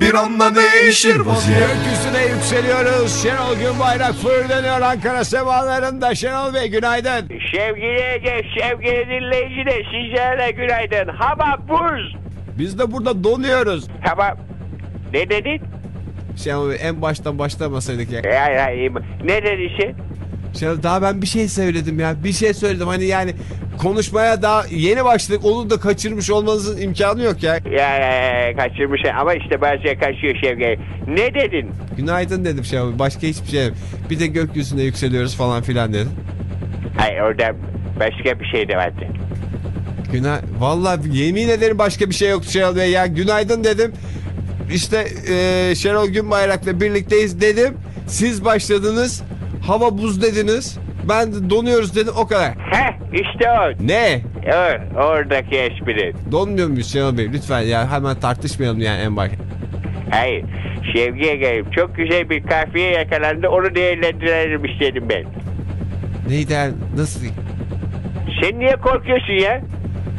bir anda değişir vaziyet Gökyüzüne yükseliyoruz. Şenol Günbayrak fırlanıyor Ankara semalarında. Şenol Bey günaydın. Sevgili Ege, sevgili dinleyiciler sizlere günaydın. Hava buz. Biz de burada donuyoruz. Hava... Ne dedin? Şenol Bey en baştan başlamasaydık ya. Hayır hayır. Ne dedin sen? Şenol daha ben bir şey söyledim ya. Bir şey söyledim hani yani konuşmaya daha yeni başladık. Onu da kaçırmış olmanızın imkanı yok ya. Ya, ya, ya kaçırmış ama işte bazen kaçıyor sevgili. Ne dedin? Günaydın dedim Bey. Başka hiçbir şey. Bir de gökyüzüne yükseliyoruz falan filan dedim. Hayır orada başka bir şey de vardı. Günay vallahi yemin ederim başka bir şey yoktu Şenol Bey ya. Günaydın dedim. İşte e, Şenol Günbayrak'la birlikteyiz dedim. Siz başladınız. Hava buz dediniz. Ben de donuyoruz dedim o kadar. Heh işte o. Ne? o oradaki espri. Donmuyor muyuz Şenol Bey? Lütfen ya hemen tartışmayalım yani en baş. Hayır. Sevgiye gelip çok güzel bir kahveye yakalandı. Onu değerlendirelim istedim ben. Neydi yani? Nasıl? Sen niye korkuyorsun ya?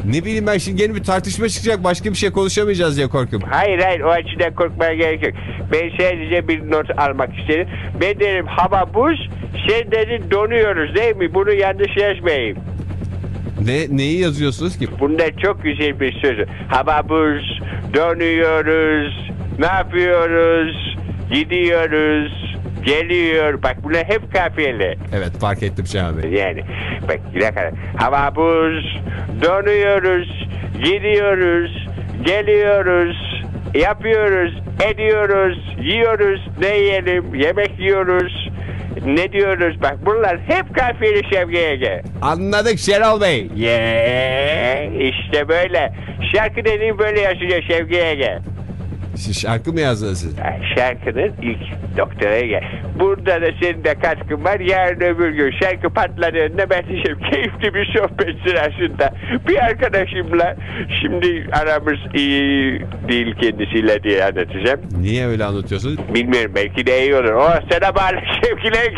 Ne bileyim ben şimdi yeni bir tartışma çıkacak. Başka bir şey konuşamayacağız diye korkuyorum. Hayır hayır o açıdan korkmaya gerek yok. Ben sadece bir not almak istedim. Ben dedim hava buz, sen dedin donuyoruz değil mi? Bunu yanlış yazmayayım. Ne neyi yazıyorsunuz ki? Bunda çok güzel bir söz. Hava buz, donuyoruz, ne yapıyoruz, gidiyoruz, geliyor. Bak bunlar hep kafiyeli. Evet fark ettim Şenol Bey. Yani bak ne kadar. Hava buz, donuyoruz, gidiyoruz, geliyoruz, yapıyoruz, ediyoruz, yiyoruz, ne yiyelim, yemek yiyoruz, ne diyoruz. Bak bunlar hep kafiyeli Şevki Ege. Anladık Şenol Bey. Yeah, işte böyle. Şarkı dediğim böyle Ege. Siz şarkı mı yazdınız siz? Şarkının ilk doktora gel. Burada da senin de katkın var. Yarın öbür gün şarkı patladığında ben diyeceğim keyifli bir sohbet sırasında bir arkadaşımla şimdi aramız iyi değil kendisiyle diye anlatacağım. Niye öyle anlatıyorsunuz? Bilmiyorum belki de iyi olur. O sana bağlı sevgiler.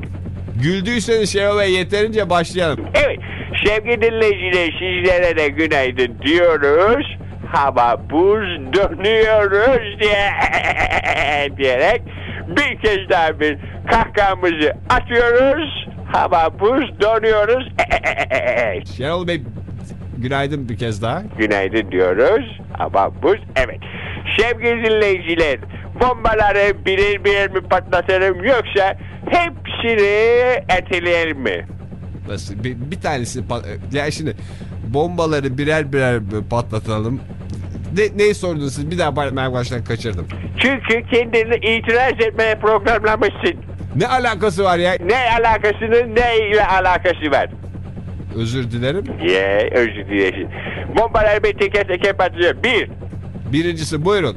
Güldüyseniz Şenol Bey yeterince başlayalım. Evet, sevgili dinleyiciler sizlere de günaydın diyoruz. Hava buz dönüyoruz diye diyerek bir kez daha bir kahkahamızı atıyoruz. Hava buz dönüyoruz. Şenol Bey günaydın bir kez daha. günaydın diyoruz. Hava buz. Evet. Sevgili dinleyiciler, bombaları birer birer mi patlatalım yoksa hepsini eteleyelim mi? Nasıl? Bir, bir tanesi pat- ya şimdi bombaları birer birer patlatalım. Ne, neyi sordunuz siz? Bir daha ben baştan kaçırdım. Çünkü kendini itiraz etmeye programlamışsın. Ne alakası var ya? Ne alakasının ne ile alakası var? Özür dilerim. Ye özür dilerim. Bombalar bir teker teker patlıyor. Bir, Birincisi buyurun.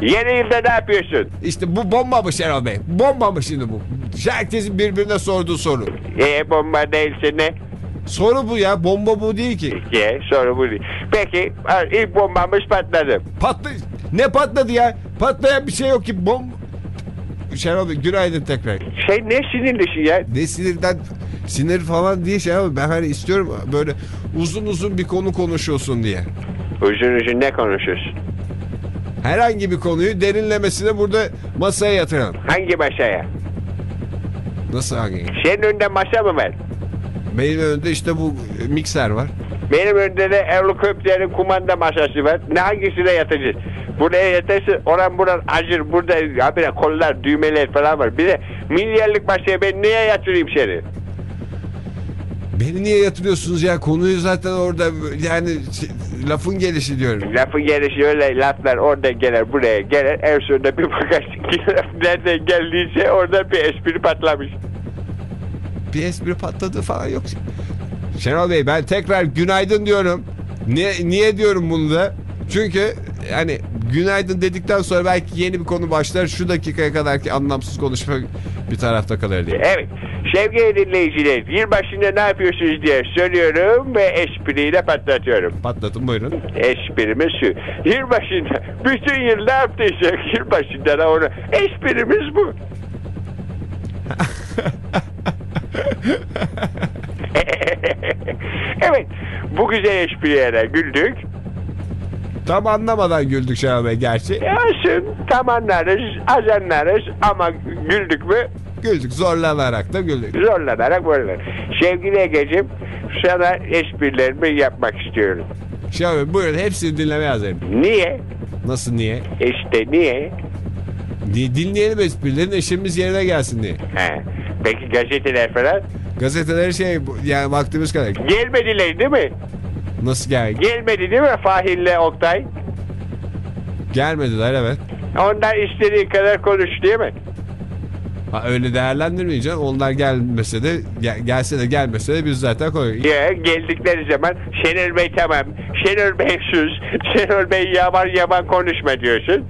Yeni yılda ne yapıyorsun? İşte bu bomba mı Şenol Bey? Bomba mı şimdi bu? Herkesin birbirine sorduğu soru. E bomba değilse ne? Soru bu ya. Bomba bu değil ki. Ye soru bu değil. Peki ilk bombamız patladı. Patlı ne patladı ya? Patlayan bir şey yok ki. Bom Şenol Bey günaydın tekrar. Şey ne sinirlisin ya? Ne sinirden sinir falan değil şey ama ben hani istiyorum böyle uzun uzun bir konu konuşuyorsun diye. Uzun uzun ne konuşuyorsun? Herhangi bir konuyu derinlemesine burada masaya yatıralım. Hangi masaya? Nasıl hangi? Senin önünde masa mı var? Benim önümde işte bu e, mikser var. Benim önümde de helikopterin kumanda masası var. Ne hangisine yatacağız? Buraya yatarsın oran buran acır. Burada habire kollar düğmeler falan var. Bir de milyarlık masaya ben niye yatırayım seni? Beni niye yatırıyorsunuz ya? Konuyu zaten orada yani şey, lafın gelişi diyorum. Lafı gelişi öyle laflar orada gelir buraya gelir. En sonunda bir bakarsın ki nereden geldiyse orada bir espri patlamış. Bir espri patladığı falan yok. Şenol Bey ben tekrar günaydın diyorum. Niye, niye diyorum bunu da? Çünkü yani günaydın dedikten sonra belki yeni bir konu başlar. Şu dakikaya kadar ki anlamsız konuşma bir tarafta kalır diye. Evet. Sevgili dinleyiciler, yılbaşında ne yapıyorsunuz diye soruyorum ve espriyle patlatıyorum. Patlatın buyurun. Esprimiz şu. Yılbaşında bütün yıl ne yaptıysak yılbaşında da onu. Esprimiz bu. evet. Bu güzel espriye güldük. Tam anlamadan güldük Şenol Bey gerçi. Olsun. Tam anlarız, az anlarız ama güldük mü Güldük zorlanarak da güldük. zorlanarak böyle. Sevgili Ege'cim sana esprilerimi yapmak istiyorum. Şenol Bey buyurun hepsini dinlemeye hazırım. Niye? Nasıl niye? İşte niye? Di- Dinleyelim esprilerin eşimiz yerine gelsin diye. He. Peki gazeteler falan? Gazeteleri şey bu- yani vaktimiz kadar. Gelmediler değil mi? Nasıl gel Gelmedi değil mi Fahir'le Oktay? gelmediler evet. Onlar istediği kadar konuş değil mi? Ha, öyle değerlendirmeyeceğim. Onlar gelmese de gel- gelse de gelmese de biz zaten koyuyoruz. Ya geldikleri zaman Şenol Bey tamam. Şenol Bey sus. Şenol Bey yaman yaman konuşma diyorsun.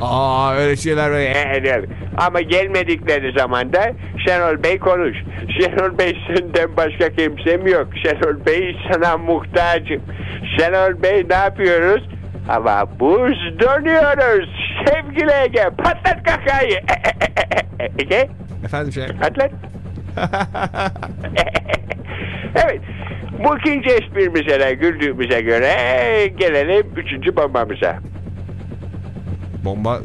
Aa öyle şeyler böyle. Ama gelmedikleri zaman da Şenol Bey konuş. Şenol Bey senden başka kimsem yok. Şenol Bey sana muhtacım. Şenol Bey ne yapıyoruz? Ama buz dönüyoruz. Sevgili Ege patlat kakayı. E, e, Ege Efendim şey. patlat. evet. Bu ikinci esprimize de güldüğümüze göre gelelim üçüncü bombamıza. Bomba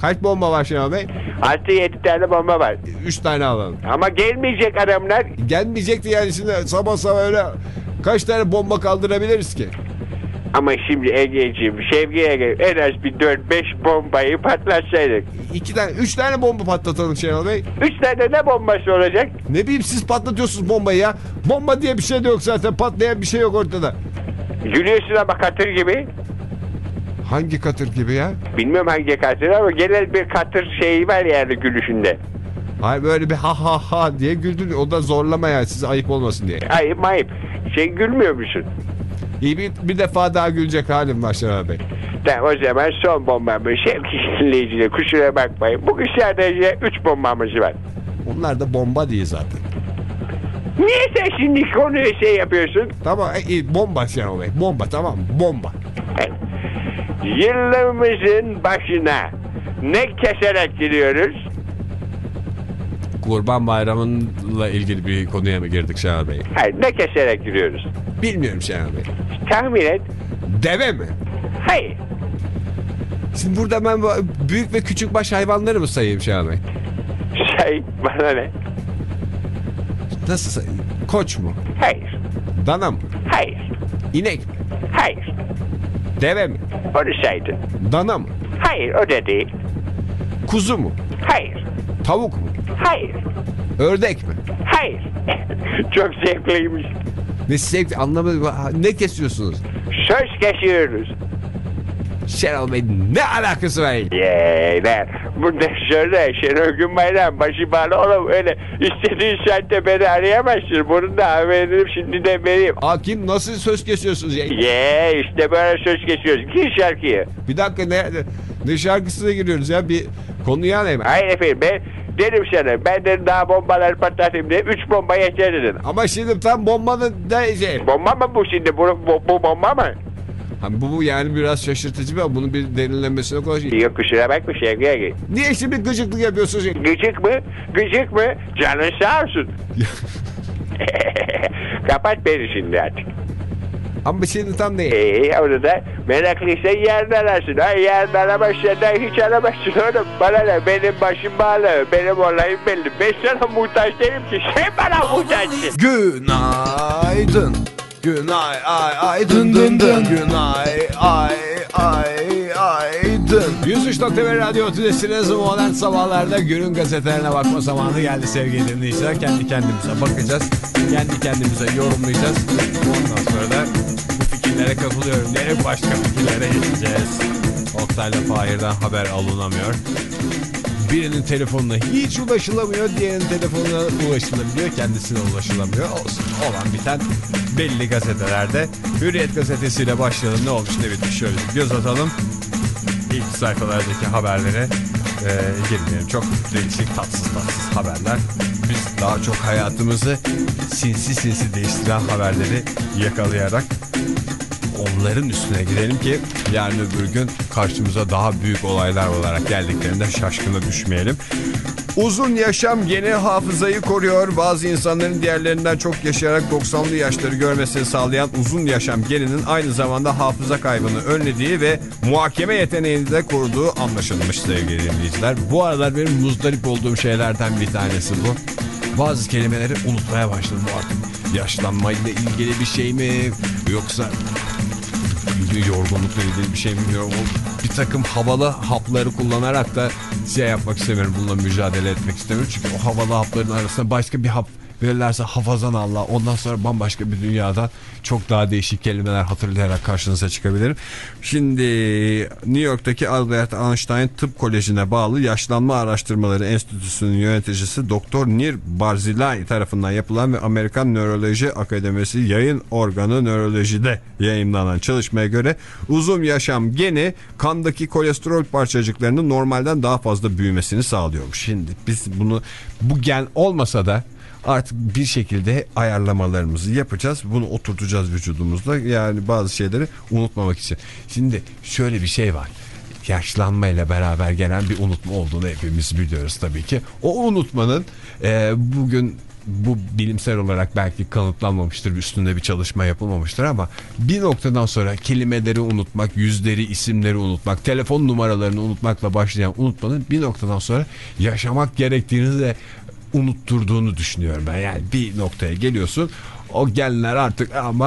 kaç bomba var Şenol Bey? Altı yedi tane bomba var. Üç tane alalım. Ama gelmeyecek adamlar. Gelmeyecekti yani şimdi sabah sabah öyle kaç tane bomba kaldırabiliriz ki? Ama şimdi Ege'ciğim, Sevgi Ege en az bir 4-5 bombayı patlatsaydık. İki tane, üç tane bomba patlatalım Şenol Bey. 3 tane ne bombası olacak? Ne bileyim siz patlatıyorsunuz bombayı ya. Bomba diye bir şey de yok zaten. Patlayan bir şey yok ortada. Gülüyorsun ama katır gibi. Hangi katır gibi ya? Bilmiyorum hangi katır ama genel bir katır şeyi var yani gülüşünde. Hayır böyle bir ha ha ha diye güldün. O da zorlama yani size ayıp olmasın diye. Ayıp mayıp. Sen gülmüyor musun? İyi bir, bir defa daha gülecek halim var Şenol Bey. Tamam o zaman son bombamı sevgili dinleyiciler kusura bakmayın. Bugün sadece 3 bombamız var. Onlar da bomba değil zaten. Niye sen şimdi konuyu şey yapıyorsun? Tamam e, iyi, bomba Şenol Bey. Bomba tamam? Bomba. Evet. Yılımızın başına ne keserek giriyoruz? Kurban Bayramı'nla ilgili bir konuya mı girdik Şenol Bey? Hayır ne keserek giriyoruz? Bilmiyorum Şenol Bey. Tahmin et. Deve mi? Hayır. Şimdi burada ben büyük ve küçük baş hayvanları mı sayayım Şenol Bey? Şey bana ne? Nasıl sayayım? Koç mu? Hayır. Dana mı? Hayır. İnek mi? Hayır. Deve mi? Saydın. Dana mı? Hayır da değil. Kuzu mu? Hayır. Tavuk mu? Hayır. Ördek mi? Hayır. Çok zevkliymiş. Ne sevdi anlamadım. Ne kesiyorsunuz? Söz kesiyoruz. Şenol Bey ne alakası var? Yeee Bundan sonra Şenol Günbayram başı bağlı oğlum öyle istediğin saatte beni arayamazsın. Bunu da haberim şimdi de vereyim. Aa kim nasıl söz kesiyorsunuz ya? Ye işte böyle söz kesiyoruz. Gir şarkıyı. Bir dakika ne, ne şarkısına giriyoruz ya? Bir konuya ne? Hayır efendim ben dedim sana ben dedim daha bombalar patlatayım diye 3 bomba yeter dedim. Ama şimdi tam bombanın da şey. Bomba mı bu şimdi? Bu, bu, bu bomba mı? Ha, bu, bu yani biraz şaşırtıcı bir bunun bir derinlemesine konuşayım. Yok kusura bakma Şevki'ye git. Niye şimdi gıcıklık yapıyorsunuz? ya? Gıcık mı? Gıcık mı? Canın sağ olsun. Kapat beni şimdi artık. Ama şimdi tam değil. Ee, onu da meraklıysan yarın ararsın. Ha, yarın aramazsan hiç aramazsın oğlum. Bana ne? Benim başım bağlı. Benim olayım belli. Ben sana muhtaç değilim ki. Sen bana muhtaçsın. Günaydın. Günay ay ay dın dın dın. Günay ay ay ay dın. 103.1 Radyo Tülesi'niz modern sabahlarda günün gazetelerine bakma zamanı geldi sevgili dinleyiciler. Kendi kendimize bakacağız. Kendi kendimize yorumlayacağız. Ondan sonra da bu fikirlere kapılıyorum diyerek başka fikirlere geçeceğiz. Oktay'la Fahir'den haber alınamıyor. Birinin telefonuna hiç ulaşılamıyor, diğerinin telefonuna ulaşılabiliyor, kendisine ulaşılamıyor. Olsun olan biten belli gazetelerde. Hürriyet gazetesiyle başlayalım. Ne olmuş ne bitmiş şöyle göz atalım. İlk sayfalardaki haberlere e, girmeyelim. Çok değişik tatsız tatsız haberler. Biz daha çok hayatımızı sinsi sinsi değiştiren haberleri yakalayarak onların üstüne gidelim ki yarın öbür gün karşımıza daha büyük olaylar olarak geldiklerinde şaşkına düşmeyelim. Uzun yaşam gene hafızayı koruyor. Bazı insanların diğerlerinden çok yaşayarak 90'lı yaşları görmesini sağlayan uzun yaşam geninin aynı zamanda hafıza kaybını önlediği ve muhakeme yeteneğini de koruduğu anlaşılmış sevgili dinleyiciler. Bu aralar benim muzdarip olduğum şeylerden bir tanesi bu. Bazı kelimeleri unutmaya başladım artık. Yaşlanmayla ilgili bir şey mi yoksa yorgunlukla ilgili bir şey mi bilmiyorum. Bir takım havalı hapları kullanarak da şey yapmak istemiyorum. Bununla mücadele etmek istemiyorum. Çünkü o havalı hapların arasında başka bir hap verirlerse hafazan Allah. Ondan sonra bambaşka bir dünyada çok daha değişik kelimeler hatırlayarak karşınıza çıkabilirim. Şimdi New York'taki Albert Einstein Tıp Koleji'ne bağlı Yaşlanma Araştırmaları Enstitüsü'nün yöneticisi Doktor Nir Barzilay tarafından yapılan ve Amerikan Nöroloji Akademisi yayın organı nörolojide yayınlanan çalışmaya göre uzun yaşam geni kandaki kolesterol parçacıklarının normalden daha fazla büyümesini sağlıyormuş. Şimdi biz bunu bu gen olmasa da artık bir şekilde ayarlamalarımızı yapacağız. Bunu oturtacağız vücudumuzda. Yani bazı şeyleri unutmamak için. Şimdi şöyle bir şey var. Yaşlanmayla beraber gelen bir unutma olduğunu hepimiz biliyoruz tabii ki. O unutmanın e, bugün bu bilimsel olarak belki kanıtlanmamıştır, üstünde bir çalışma yapılmamıştır ama bir noktadan sonra kelimeleri unutmak, yüzleri, isimleri unutmak, telefon numaralarını unutmakla başlayan unutmanın bir noktadan sonra yaşamak gerektiğini de unutturduğunu düşünüyorum ben. Yani bir noktaya geliyorsun o genler artık ama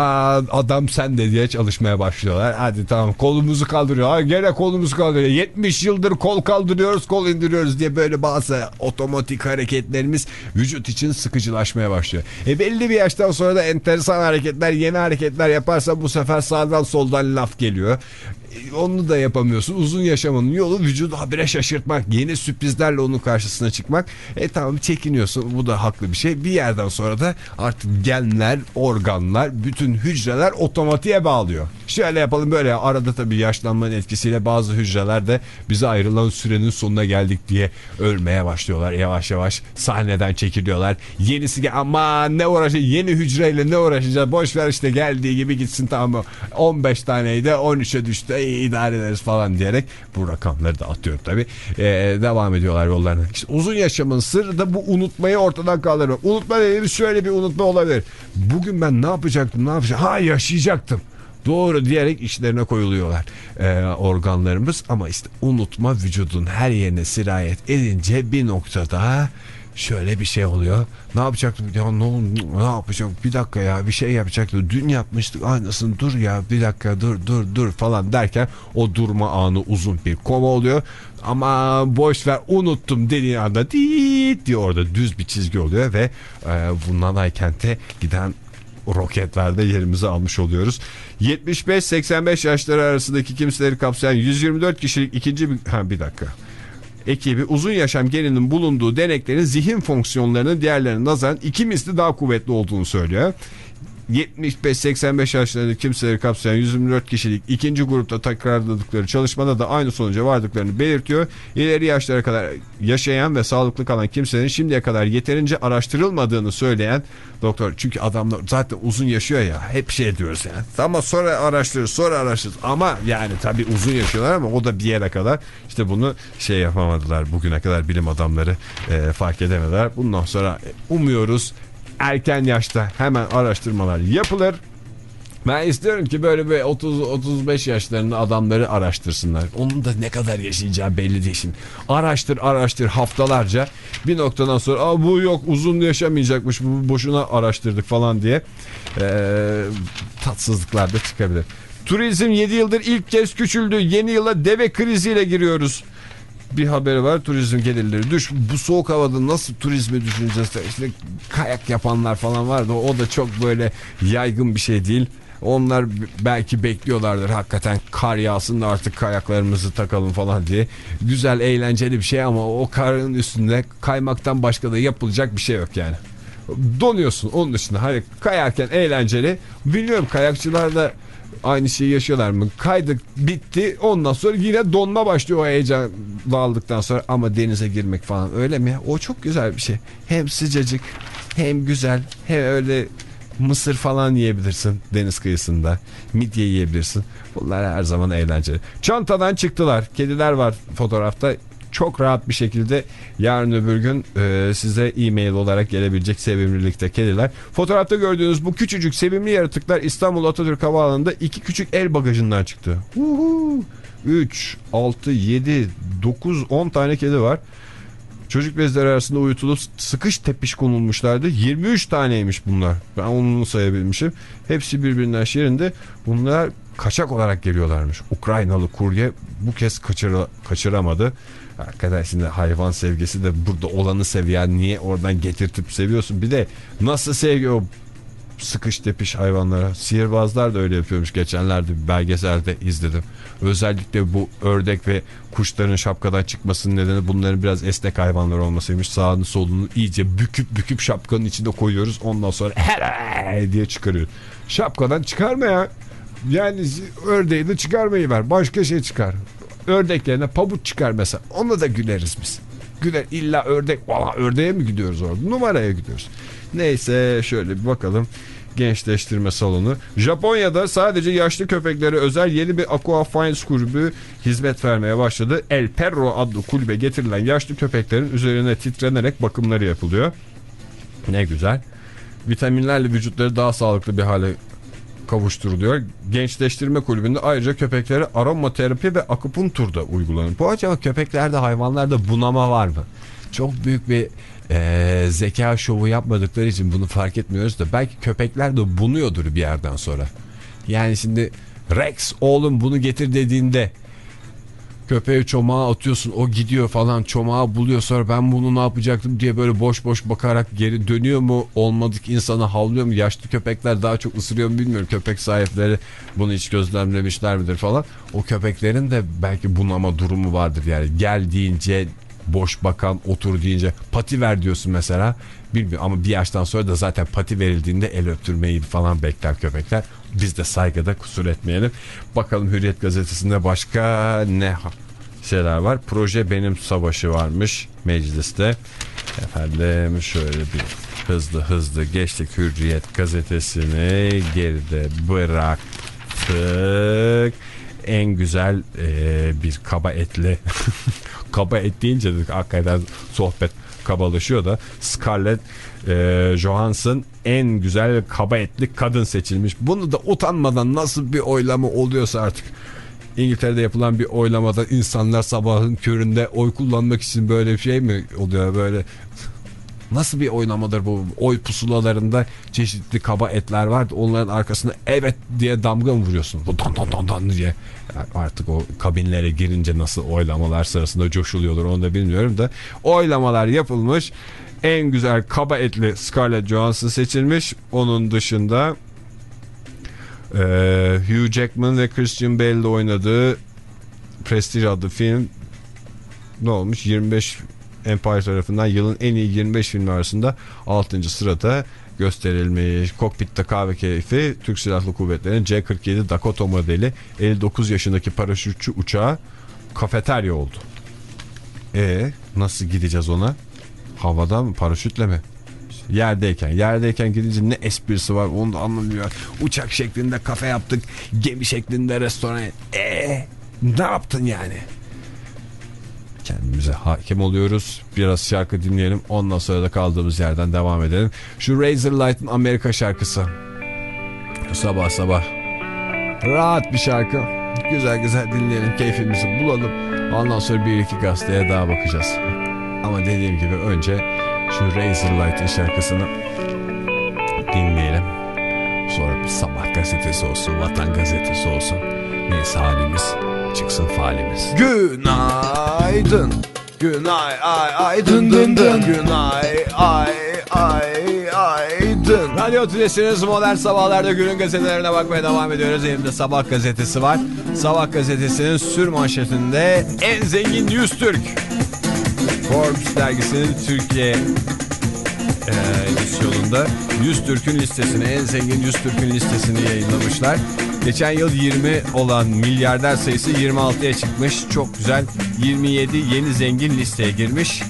adam sen de diye çalışmaya başlıyorlar. Hadi tamam kolumuzu kaldırıyor. Ha, gene kolumuzu kaldırıyor. 70 yıldır kol kaldırıyoruz kol indiriyoruz diye böyle bazı otomatik hareketlerimiz vücut için sıkıcılaşmaya başlıyor. E belli bir yaştan sonra da enteresan hareketler yeni hareketler yaparsa bu sefer sağdan soldan laf geliyor. E, onu da yapamıyorsun. Uzun yaşamanın yolu vücudu habire şaşırtmak. Yeni sürprizlerle onun karşısına çıkmak. E tamam çekiniyorsun. Bu da haklı bir şey. Bir yerden sonra da artık genler, organlar, bütün hücreler otomatiğe bağlıyor. Şöyle yapalım böyle. Arada tabii yaşlanmanın etkisiyle bazı hücreler de bize ayrılan sürenin sonuna geldik diye ölmeye başlıyorlar. Yavaş yavaş sahneden çekiliyorlar. Yenisi gel ama ne uğraşacağız? Yeni hücreyle ne uğraşacağız? Boş ver işte geldiği gibi gitsin tamam mı? 15 taneydi 13'e düştü iyi idare ederiz falan diyerek bu rakamları da atıyor tabi. Ee, devam ediyorlar yollarına. İşte uzun yaşamın sırrı da bu unutmayı ortadan kaldırmak. Unutma dediğimiz şöyle bir unutma olabilir. Bugün ben ne yapacaktım ne yapacaktım? Ha yaşayacaktım. Doğru diyerek işlerine koyuluyorlar ee, organlarımız ama işte unutma vücudun her yerine sirayet edince bir noktada şöyle bir şey oluyor. Ne yapacaktım? Ya ne, ne yapacağım? Bir dakika ya bir şey yapacaktım. Dün yapmıştık aynısını dur ya bir dakika dur dur dur falan derken o durma anı uzun bir koma oluyor. Ama boş ver unuttum dediği anda diit diye orada düz bir çizgi oluyor ve e, bundan Aykent'e giden roketlerde yerimizi almış oluyoruz. 75-85 yaşları arasındaki kimseleri kapsayan 124 kişilik ikinci bir... Ha bir dakika ekibi uzun yaşam geninin bulunduğu deneklerin zihin fonksiyonlarının diğerlerine nazaran iki misli daha kuvvetli olduğunu söylüyor. 75-85 yaşlarında kimseleri kapsayan 124 kişilik ikinci grupta tekrarladıkları çalışmada da aynı sonuca vardıklarını belirtiyor. İleri yaşlara kadar yaşayan ve sağlıklı kalan kimsenin şimdiye kadar yeterince araştırılmadığını söyleyen doktor. Çünkü adamlar zaten uzun yaşıyor ya hep şey diyoruz yani. Ama sonra araştırırız sonra araştırırız ama yani tabii uzun yaşıyorlar ama o da bir yere kadar işte bunu şey yapamadılar bugüne kadar bilim adamları e, fark edemediler. Bundan sonra umuyoruz erken yaşta hemen araştırmalar yapılır. Ben istiyorum ki böyle bir 30-35 yaşlarında adamları araştırsınlar. Onun da ne kadar yaşayacağı belli değil şimdi. Araştır araştır haftalarca bir noktadan sonra Aa, bu yok uzun yaşamayacakmış bu boşuna araştırdık falan diye ee, tatsızlıklar da çıkabilir. Turizm 7 yıldır ilk kez küçüldü. Yeni yıla deve kriziyle giriyoruz bir haberi var turizm gelirleri düş bu soğuk havada nasıl turizmi düşüneceğiz işte kayak yapanlar falan vardı o da çok böyle yaygın bir şey değil Onlar belki bekliyorlardır hakikaten kar yağsın da artık kayaklarımızı takalım falan diye. Güzel eğlenceli bir şey ama o karın üstünde kaymaktan başka da yapılacak bir şey yok yani. Donuyorsun onun dışında. Hani kayarken eğlenceli. Biliyorum kayakçılar da aynı şeyi yaşıyorlar mı? Kaydık bitti ondan sonra yine donma başlıyor o heyecan aldıktan sonra ama denize girmek falan öyle mi? O çok güzel bir şey. Hem sıcacık hem güzel hem öyle mısır falan yiyebilirsin deniz kıyısında. Midye yiyebilirsin. Bunlar her zaman eğlenceli. Çantadan çıktılar. Kediler var fotoğrafta çok rahat bir şekilde yarın öbür gün e, size e-mail olarak gelebilecek sevimlilikte kediler. Fotoğrafta gördüğünüz bu küçücük sevimli yaratıklar İstanbul Atatürk Havaalanı'nda iki küçük el bagajından çıktı. Uhu. 3, 6, 7, 9, 10 tane kedi var. Çocuk bezleri arasında uyutulup sıkış tepiş konulmuşlardı. 23 taneymiş bunlar. Ben onu sayabilmişim. Hepsi birbirinden şerinde. Bunlar kaçak olarak geliyorlarmış. Ukraynalı kurye bu kez kaçır, kaçıramadı. Arkadaş şimdi hayvan sevgisi de burada olanı seviyen niye oradan getirtip seviyorsun? Bir de nasıl seviyor sıkış tepiş hayvanlara. Sihirbazlar da öyle yapıyormuş. Geçenlerde bir belgeselde izledim. Özellikle bu ördek ve kuşların şapkadan çıkmasının nedeni bunların biraz esnek hayvanlar olmasıymış. Sağını solunu iyice büküp büküp şapkanın içinde koyuyoruz. Ondan sonra hele diye çıkarıyor. Şapkadan çıkarma ya. Yani ördeği de çıkarmayı ver. Başka şey çıkar. Ördeklerine pabuç çıkar mesela. Ona da güleriz biz. Güler illa ördek. Valla ördeğe mi gidiyoruz orada? Numaraya gidiyoruz. Neyse şöyle bir bakalım. Gençleştirme salonu. Japonya'da sadece yaşlı köpeklere özel yeni bir Aqua Fines kulübü hizmet vermeye başladı. El Perro adlı kulübe getirilen yaşlı köpeklerin üzerine titrenerek bakımları yapılıyor. Ne güzel. Vitaminlerle vücutları daha sağlıklı bir hale kavuşturuluyor. Gençleştirme kulübünde ayrıca köpeklere aromaterapi ve akupunktur da uygulanıyor. Bu acaba köpeklerde hayvanlarda bunama var mı? Çok büyük bir e, zeka şovu yapmadıkları için bunu fark etmiyoruz da belki köpekler de bunuyordur bir yerden sonra. Yani şimdi Rex oğlum bunu getir dediğinde köpeğe çomağı atıyorsun o gidiyor falan çomağı buluyor sonra ben bunu ne yapacaktım diye böyle boş boş bakarak geri dönüyor mu? Olmadık insana havlıyor mu? Yaşlı köpekler daha çok ısırıyor mu bilmiyorum. Köpek sahipleri bunu hiç gözlemlemişler midir falan. O köpeklerin de belki bunama durumu vardır yani. Gel deyince boş bakan otur deyince pati ver diyorsun mesela. Bilmiyorum ama bir yaştan sonra da zaten pati verildiğinde el öptürmeyi falan bekler köpekler biz de saygıda kusur etmeyelim. Bakalım Hürriyet gazetesinde başka ne şeyler var? Proje benim savaşı varmış mecliste. Efendim şöyle bir hızlı hızlı geçtik. Hürriyet gazetesini geride bıraktık. En güzel e, bir kaba etli kaba et deyince dedik hakikaten sohbet kabalaşıyor da Scarlett e, Johansson en güzel kaba etli kadın seçilmiş. Bunu da utanmadan nasıl bir oylama oluyorsa artık İngiltere'de yapılan bir oylamada insanlar sabahın köründe oy kullanmak için böyle bir şey mi oluyor böyle Nasıl bir oynamadır bu? Oy pusulalarında çeşitli kaba etler var. Onların arkasında evet diye damga mı vuruyorsun? Dan dan dan dan diye. Artık o kabinlere girince nasıl oylamalar sırasında coşuluyordur onu da bilmiyorum da. Oylamalar yapılmış. En güzel kaba etli Scarlett Johansson seçilmiş. Onun dışında e, Hugh Jackman ve Christian Bale'de oynadığı Prestige adlı film ne olmuş? 25 Empire tarafından yılın en iyi 25 filmi arasında 6. sırada gösterilmiş. Kokpitte kahve keyfi Türk Silahlı Kuvvetleri'nin C-47 Dakota modeli 59 yaşındaki paraşütçü uçağı kafeterya oldu. E nasıl gideceğiz ona? Havada mı paraşütle mi? Yerdeyken. Yerdeyken gidince ne esprisi var onu da anlamıyor. Uçak şeklinde kafe yaptık. Gemi şeklinde restoran. E ne yaptın yani? Kendimize hakim oluyoruz. Biraz şarkı dinleyelim. Ondan sonra da kaldığımız yerden devam edelim. Şu Razor Light'ın Amerika şarkısı. Sabah sabah. Rahat bir şarkı. Güzel güzel dinleyelim. Keyfimizi bulalım. Ondan sonra bir iki gazeteye daha bakacağız. Ama dediğim gibi önce şu Razor Light'ın şarkısını dinleyelim. Sonra bir sabah gazetesi olsun, vatan gazetesi olsun. Neyse halimiz çıksın falimiz. Günaydın. Günay ay ay dın dın dın. Günay ay ay ay dın. günaydın. Radyo Tülesi'niz modern sabahlarda günün gazetelerine bakmaya devam ediyoruz. Elimde Sabah gazetesi var. Sabah gazetesinin sür manşetinde en zengin 100 Türk. Forbes dergisinin Türkiye e, edisyonunda 100 Türk'ün listesini, en zengin 100 Türk'ün listesini yayınlamışlar. Geçen yıl 20 olan milyarder sayısı 26'ya çıkmış. Çok güzel. 27 yeni zengin listeye girmiş.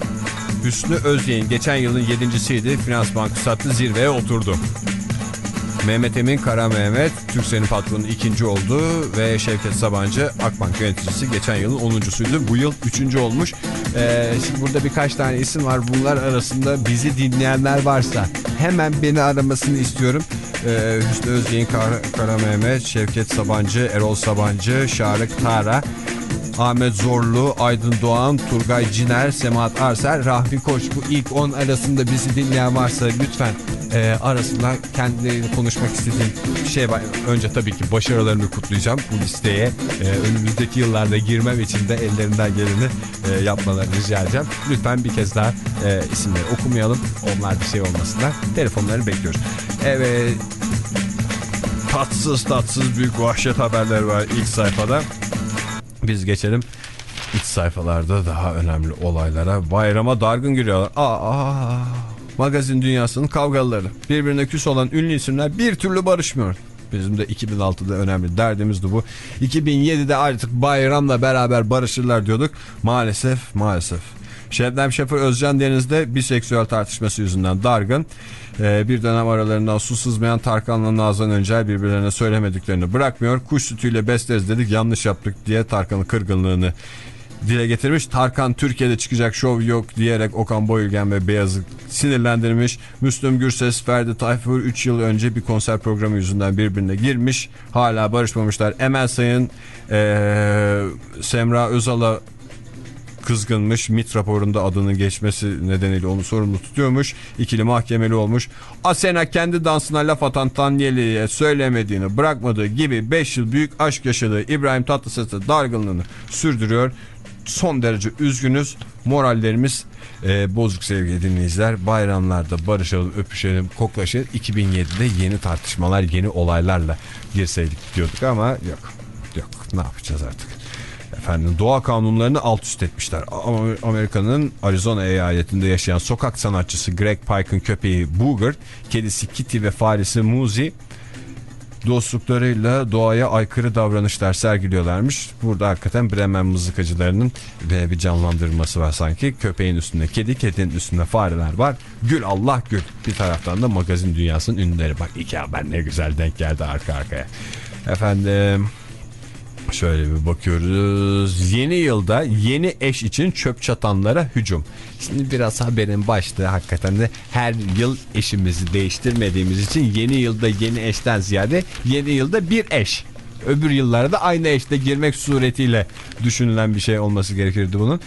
Hüsnü Özyeğin geçen yılın yedincisiydi. Finans Bankası zirveye oturdu. Mehmet Emin Kara Mehmet Türksel'in patronu ikinci oldu ve Şevket Sabancı Akbank yöneticisi geçen yılın onuncusuydu. Bu yıl üçüncü olmuş. Ee, şimdi burada birkaç tane isim var. Bunlar arasında bizi dinleyenler varsa hemen beni aramasını istiyorum. Ee, Hüsnü Özyeğin Kara, Kara Mehmet, Şevket Sabancı, Erol Sabancı, Şarık Tara, Ahmet Zorlu, Aydın Doğan, Turgay Ciner, Semahat Arsel, Rahmi Koç bu ilk 10 arasında bizi dinleyen varsa lütfen e, arasında kendileriyle konuşmak istediğim şey var. Önce tabii ki başarılarını kutlayacağım bu listeye. E, önümüzdeki yıllarda girmem için de ellerinden geleni e, yapmalarını rica edeceğim. Lütfen bir kez daha e, isimleri okumayalım. Onlar bir şey olmasınlar. Telefonlarını bekliyoruz. Evet. Tatsız tatsız büyük vahşet haberler var ilk sayfada. Biz geçelim iç sayfalarda daha önemli olaylara. Bayrama dargın giriyorlar. Aa, aa, magazin dünyasının kavgaları. Birbirine küs olan ünlü isimler bir türlü barışmıyor. Bizim de 2006'da önemli derdimizdi bu. 2007'de artık bayramla beraber barışırlar diyorduk. Maalesef maalesef. Şebnem Şafır Özcan Deniz'de biseksüel tartışması yüzünden dargın. Ee, bir dönem aralarından su sızmayan Tarkan'la Nazan Öncel birbirlerine söylemediklerini bırakmıyor. Kuş sütüyle besleriz dedik yanlış yaptık diye Tarkan'ın kırgınlığını dile getirmiş. Tarkan Türkiye'de çıkacak şov yok diyerek Okan Bayülgen ve Beyaz'ı sinirlendirmiş. Müslüm Gürses, Ferdi Tayfur 3 yıl önce bir konser programı yüzünden birbirine girmiş. Hala barışmamışlar. Emel Sayın ee, Semra Özal'a kızgınmış. MIT raporunda adının geçmesi nedeniyle onu sorumlu tutuyormuş. İkili mahkemeli olmuş. Asena kendi dansına laf atan Tanyeli'ye söylemediğini bırakmadığı gibi 5 yıl büyük aşk yaşadığı İbrahim Tatlıses'e dargınlığını sürdürüyor. Son derece üzgünüz. Morallerimiz e, bozuk sevgili dinleyiciler. Bayramlarda barışalım, öpüşelim, koklaşalım. 2007'de yeni tartışmalar, yeni olaylarla girseydik diyorduk ama yok. Yok ne yapacağız artık. Efendim doğa kanunlarını alt üst etmişler. Amerika'nın Arizona eyaletinde yaşayan sokak sanatçısı Greg Pike'ın köpeği Booger, kedisi Kitty ve faresi Muzi dostluklarıyla doğaya aykırı davranışlar sergiliyorlarmış. Burada hakikaten Bremen mızıkacılarının bir canlandırması var sanki. Köpeğin üstünde kedi, kedinin üstünde fareler var. Gül Allah gül. Bir taraftan da magazin dünyasının ünlüleri. Bak iki haber ne güzel denk geldi arka arkaya. Efendim... Şöyle bir bakıyoruz. Yeni yılda yeni eş için çöp çatanlara hücum. Şimdi biraz haberin başlığı hakikaten de her yıl eşimizi değiştirmediğimiz için yeni yılda yeni eşten ziyade yeni yılda bir eş. Öbür yıllarda aynı eşte girmek suretiyle düşünülen bir şey olması gerekirdi bunun.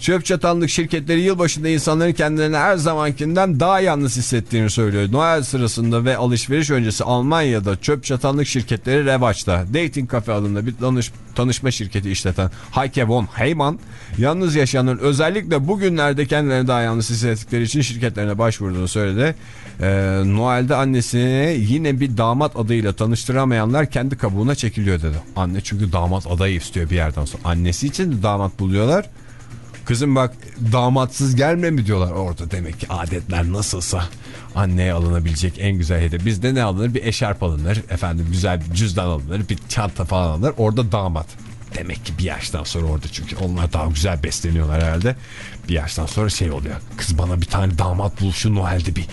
Çöp çatanlık şirketleri yılbaşında insanların kendilerini her zamankinden daha yalnız hissettiğini söylüyor. Noel sırasında ve alışveriş öncesi Almanya'da çöp çatanlık şirketleri revaçta. Dating kafe adında bir tanış, tanışma şirketi işleten Heike von Heyman yalnız yaşayanların özellikle bugünlerde kendilerini daha yalnız hissettikleri için şirketlerine başvurduğunu söyledi. Ee, Noel'de annesini yine bir damat adıyla tanıştıramayanlar kendi kabuğuna çekiliyor dedi. Anne çünkü damat adayı istiyor bir yerden sonra. Annesi için de damat buluyorlar. Kızım bak damatsız gelme mi diyorlar orada demek ki adetler nasılsa anneye alınabilecek en güzel hediye. Bizde ne alınır? Bir eşarp alınır. Efendim güzel bir cüzdan alınır. Bir çanta falan alınır. Orada damat. Demek ki bir yaştan sonra orada çünkü onlar daha güzel besleniyorlar herhalde. Bir yaştan sonra şey oluyor. Kız bana bir tane damat bul şu Noel'de bir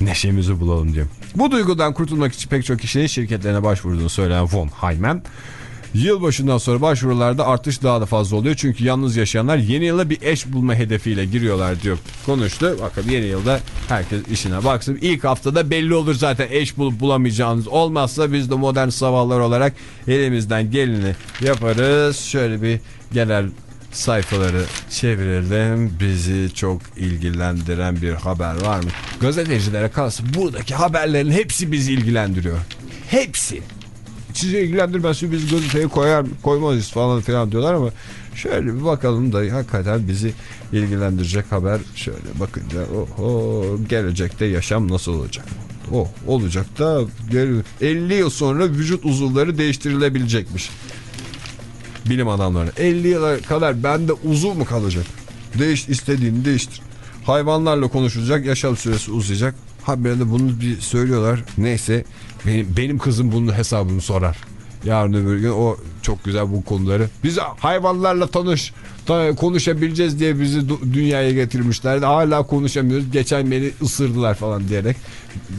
neşemizi bulalım diyor. Bu duygudan kurtulmak için pek çok kişinin şirketlerine başvurduğunu söyleyen Von Hayman Yılbaşından sonra başvurularda artış daha da fazla oluyor. Çünkü yalnız yaşayanlar yeni yıla bir eş bulma hedefiyle giriyorlar diyor. Konuştu. Bakalım yeni yılda herkes işine baksın. İlk haftada belli olur zaten eş bulup bulamayacağınız. Olmazsa biz de modern sabahlar olarak elimizden geleni yaparız. Şöyle bir genel sayfaları çevirelim. Bizi çok ilgilendiren bir haber var mı? Gazetecilere kalsın buradaki haberlerin hepsi bizi ilgilendiriyor. Hepsi sizi ilgilendirmezse biz gazeteye koyar, koymayız falan filan diyorlar ama şöyle bir bakalım da hakikaten bizi ilgilendirecek haber şöyle bakınca oho gelecekte yaşam nasıl olacak? O olacak da geri- 50 yıl sonra vücut uzuvları değiştirilebilecekmiş. Bilim adamları. 50 yıla kadar bende uzuv mu kalacak? Değiş istediğini değiştir. Hayvanlarla konuşulacak, yaşam süresi uzayacak. Haberde bunu bir söylüyorlar. Neyse benim, benim kızım bunun hesabını sorar. Yarın öbür gün o çok güzel bu konuları. Biz hayvanlarla tanış, ta- konuşabileceğiz diye bizi dünyaya getirmişlerdi. Hala konuşamıyoruz. Geçen beni ısırdılar falan diyerek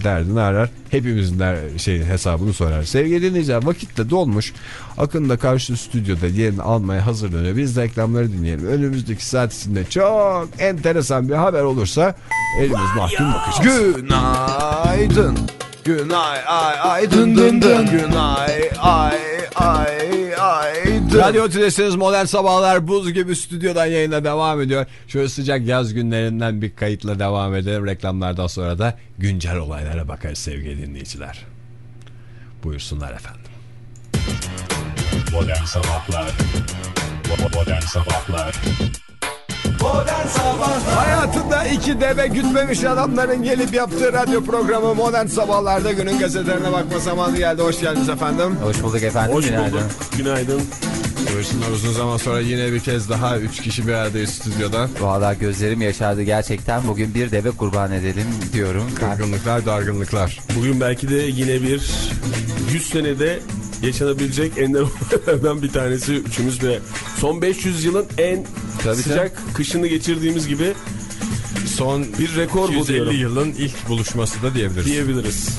derdini arar. Hepimizin der, şey, hesabını sorar. Sevgili dinleyiciler vakit de dolmuş. Akın da karşı stüdyoda yerini almaya hazırlanıyor. Biz reklamları dinleyelim. Önümüzdeki saat içinde çok enteresan bir haber olursa elimiz mahkum bakacağız. Günaydın. Günay ay ay dın dın dın. Günay ay ay ay dın. Radyo Tülesi'niz Modern Sabahlar buz gibi stüdyodan yayına devam ediyor. Şöyle sıcak yaz günlerinden bir kayıtla devam edelim. Reklamlardan sonra da güncel olaylara bakarız sevgili dinleyiciler. Buyursunlar efendim. Modern Sabahlar Modern Sabahlar Hayatında iki deve gütmemiş adamların gelip yaptığı radyo programı Modern Sabahlar'da günün gazetelerine bakma zamanı geldi. Hoş geldiniz efendim. Hoş bulduk efendim. Hoş Günaydın. bulduk. Günaydın. Buyursunlar uzun zaman sonra yine bir kez daha üç kişi bir aradayız stüdyoda. Valla gözlerim yaşardı gerçekten. Bugün bir deve kurban edelim diyorum. Ben- Kırgınlıklar, dargınlıklar. Bugün belki de yine bir 100 senede yaşanabilecek ender olaylardan bir tanesi üçümüz ve son 500 yılın en Tabii sıcak kışını geçirdiğimiz gibi Son bir rekor bu 250 diyorum. yılın ilk buluşması da diyebiliriz. diyebiliriz.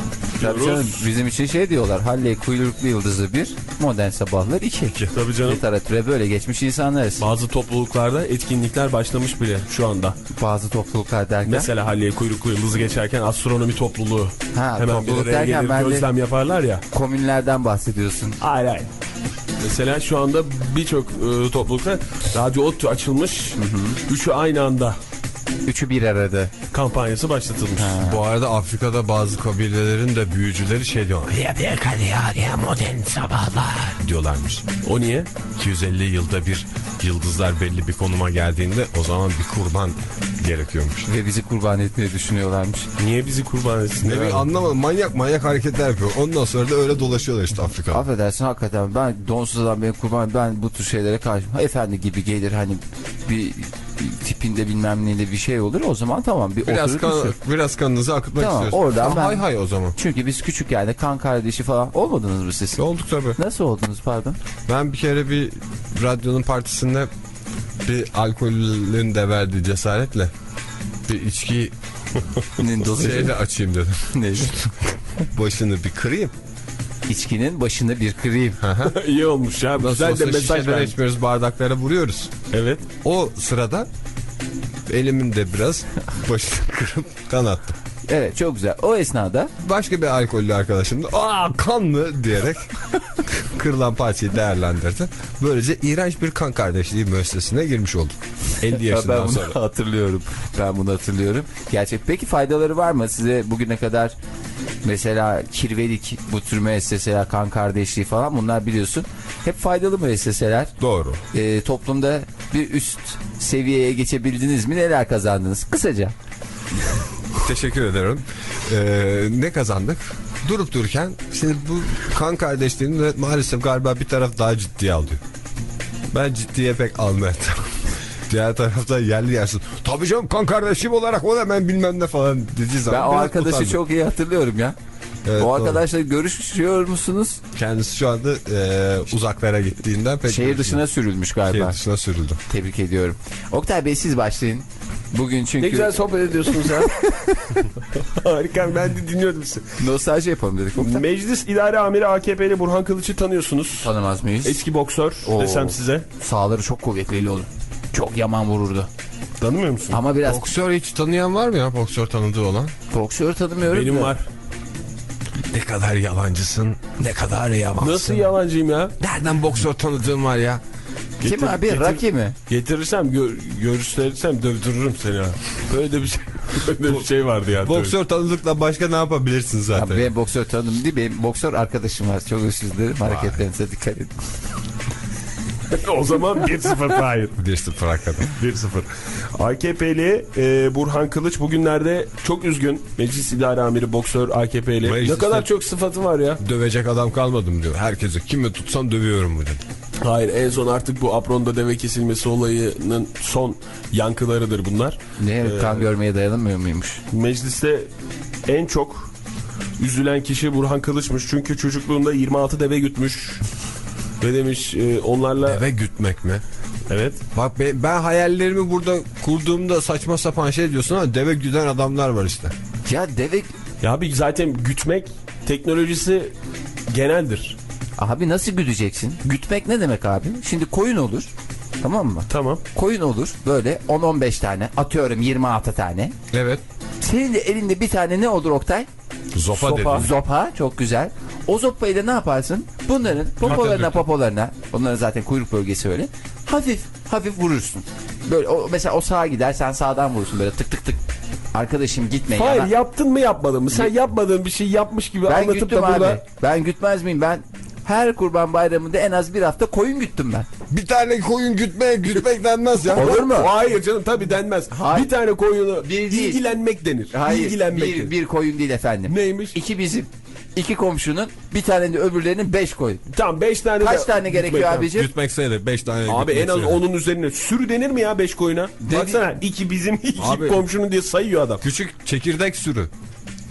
Tabii Diyoruz. canım, bizim için şey diyorlar. Halley kuyruklu yıldızı bir, modern sabahlar iki. Tabii canım. Literatüre böyle geçmiş insanlarız. Bazı topluluklarda etkinlikler başlamış bile şu anda. Bazı topluluklar derken. Mesela Halley kuyruklu yıldızı geçerken astronomi topluluğu Ha, hemen bir topluluk araya derken gelir gözlem yaparlar ya. komünlerden bahsediyorsun. Hayır hayır. Mesela şu anda birçok e, toplulukta radyo ODTÜ açılmış. Üçü aynı anda Üçü bir arada. kampanyası başlatılmış. Bu arada Afrika'da bazı kabilelerin de büyücüleri şey diyorlar. diyorlarmış. O niye? 250 yılda bir yıldızlar belli bir konuma geldiğinde o zaman bir kurban gerekiyormuş. Ve bizi kurban etmeyi düşünüyorlarmış. Niye bizi kurban etsin? Ne bileyim anlamadım manyak manyak hareketler yapıyor. Ondan sonra da öyle dolaşıyorlar işte Afrika'da. Affedersin hakikaten ben donsuz adam beni kurban ben bu tür şeylere karşı efendi gibi gelir hani bir tipinde bilmem neyle bir şey olur o zaman tamam bir Biraz, kan, biraz kanınızı akıtmak Tamam, istiyorsunuz. oradan Ha, ben- Hay hay o zaman. Çünkü biz küçük yani kan kardeşi falan olmadınız mı siz? Olduk tabii. Nasıl oldunuz pardon? Ben bir kere bir radyonun partisinde bir alkolün de verdiği cesaretle bir içki şeyle açayım dedim. neydi? Başını bir kırayım. İçkinin başında bir kırayım. İyi olmuş ya. Nasıl Güzel de mesaj vermiş. içmiyoruz bardaklara vuruyoruz. Evet. O sırada elimin de biraz başını kırıp kan attım. Evet çok güzel. O esnada Başka bir alkollü arkadaşım da aa kan mı diyerek kırılan parçayı değerlendirdi. Böylece iğrenç bir kan kardeşliği müessesesine girmiş olduk. 50 ben yaşından bunu sonra. hatırlıyorum. Ben bunu hatırlıyorum. Gerçek. Peki faydaları var mı size bugüne kadar mesela kirvelik bu tür müesseseler kan kardeşliği falan bunlar biliyorsun. Hep faydalı müesseseler. Doğru. Ee, toplumda bir üst seviyeye geçebildiniz mi? Neler kazandınız? Kısaca. Teşekkür ederim. Ee, ne kazandık? Durup dururken şimdi bu kan kardeşliğini de maalesef galiba bir taraf daha ciddiye alıyor. Ben ciddiye pek almıyorum. Diğer tarafta yerli yersin. Tabii canım kan kardeşim olarak o da ben bilmem ne falan dediği zaman. Ben o arkadaşı utandım. çok iyi hatırlıyorum ya. Evet, o doğru. arkadaşla görüşüyor musunuz? Kendisi şu anda e, uzaklara gittiğinden pek Şehir dışına sürülmüş galiba. Şehir dışına sürüldü. Tebrik ediyorum. Oktay Bey siz başlayın. Bugün çünkü Ne güzel sohbet ediyorsunuz ya. Harika ben de dinliyordum sizi. nostalji yapalım dedik. Oktay. Meclis İdare Amiri AKP'li Burhan Kılıç'ı tanıyorsunuz. Tanımaz mıyız? Eski boksör Oo. desem size. Sağları çok kuvvetliydi oğlum. Çok yaman vururdu. Tanımıyor musun? Ama biraz Boksör hiç tanıyan var mı ya boksör tanıdığı olan? boksör tanımıyorum Benim da. var. Ne kadar yalancısın, ne kadar yalansın. Nasıl yalancıyım ya? Nereden boksör tanıdığın var ya? Kim Getir- abi? getir- Rocky mi? Getirirsem gör, gösterirsem dövdürürüm seni ha. Böyle de bir şey, böyle bir şey vardı ya. Boksör tanıdıkla başka ne yapabilirsin zaten? Abi benim boksör tanıdım değil. Benim boksör arkadaşım var. Çok özür dilerim. Hareketlerinize dikkat edin. o zaman 1-0 Fahir. 1-0 hakikaten. 1-0. AKP'li e, Burhan Kılıç bugünlerde çok üzgün. Meclis İdare Amiri boksör AKP'li. Ne kadar çok sıfatı var ya. Dövecek adam kalmadım diyor. Herkese kimi tutsam dövüyorum dedi. Hayır en son artık bu apronda deve kesilmesi olayının son yankılarıdır bunlar. Ne kan görmeye dayanamıyor muymuş? Mecliste en çok üzülen kişi Burhan Kılıç'mış. Çünkü çocukluğunda 26 deve gütmüş. Ve demiş e, onlarla... Eve gütmek mi? Evet. Bak be- ben hayallerimi burada kurduğumda saçma sapan şey diyorsun ama deve güden adamlar var işte. Ya deve... Ya abi zaten gütmek teknolojisi geneldir. Abi nasıl güdeceksin? Gütmek ne demek abi? Şimdi koyun olur. Tamam mı? Tamam. Koyun olur böyle 10-15 tane atıyorum 26 tane. Evet. Senin de elinde bir tane ne olur Oktay? Zopa, Sopa. dedi. Zopa çok güzel. O zopayı da ne yaparsın? Bunların popolarına popolarına onların zaten kuyruk bölgesi öyle. Hafif hafif vurursun. Böyle o, mesela o sağa gider sen sağdan vurursun böyle tık tık tık. Arkadaşım gitme Hayır yana. yaptın mı yapmadın mı? Sen yapmadığın bir şey yapmış gibi Ben anlatıp da abi. burada... Ben gütmez miyim? Ben her kurban bayramında en az bir hafta koyun güttüm ben. Bir tane koyun gütmek, gütmek denmez ya. Olur mu? Hayır canım tabii denmez. Hayır. Bir tane koyunu Bir değil. ilgilenmek denir. Hayır İlgilenmek bir, denir. bir koyun değil efendim. Neymiş? İki bizim. İki komşunun bir tane de öbürlerinin beş koyun. Tamam 5 tane Kaç de- tane gerekiyor Gütmek abicim? Gütmek sayılır. 5 tane Abi en az onun üzerine sürü denir mi ya 5 koyuna? Baksana iki bizim iki Abi- komşunun diye sayıyor adam. Küçük çekirdek sürü.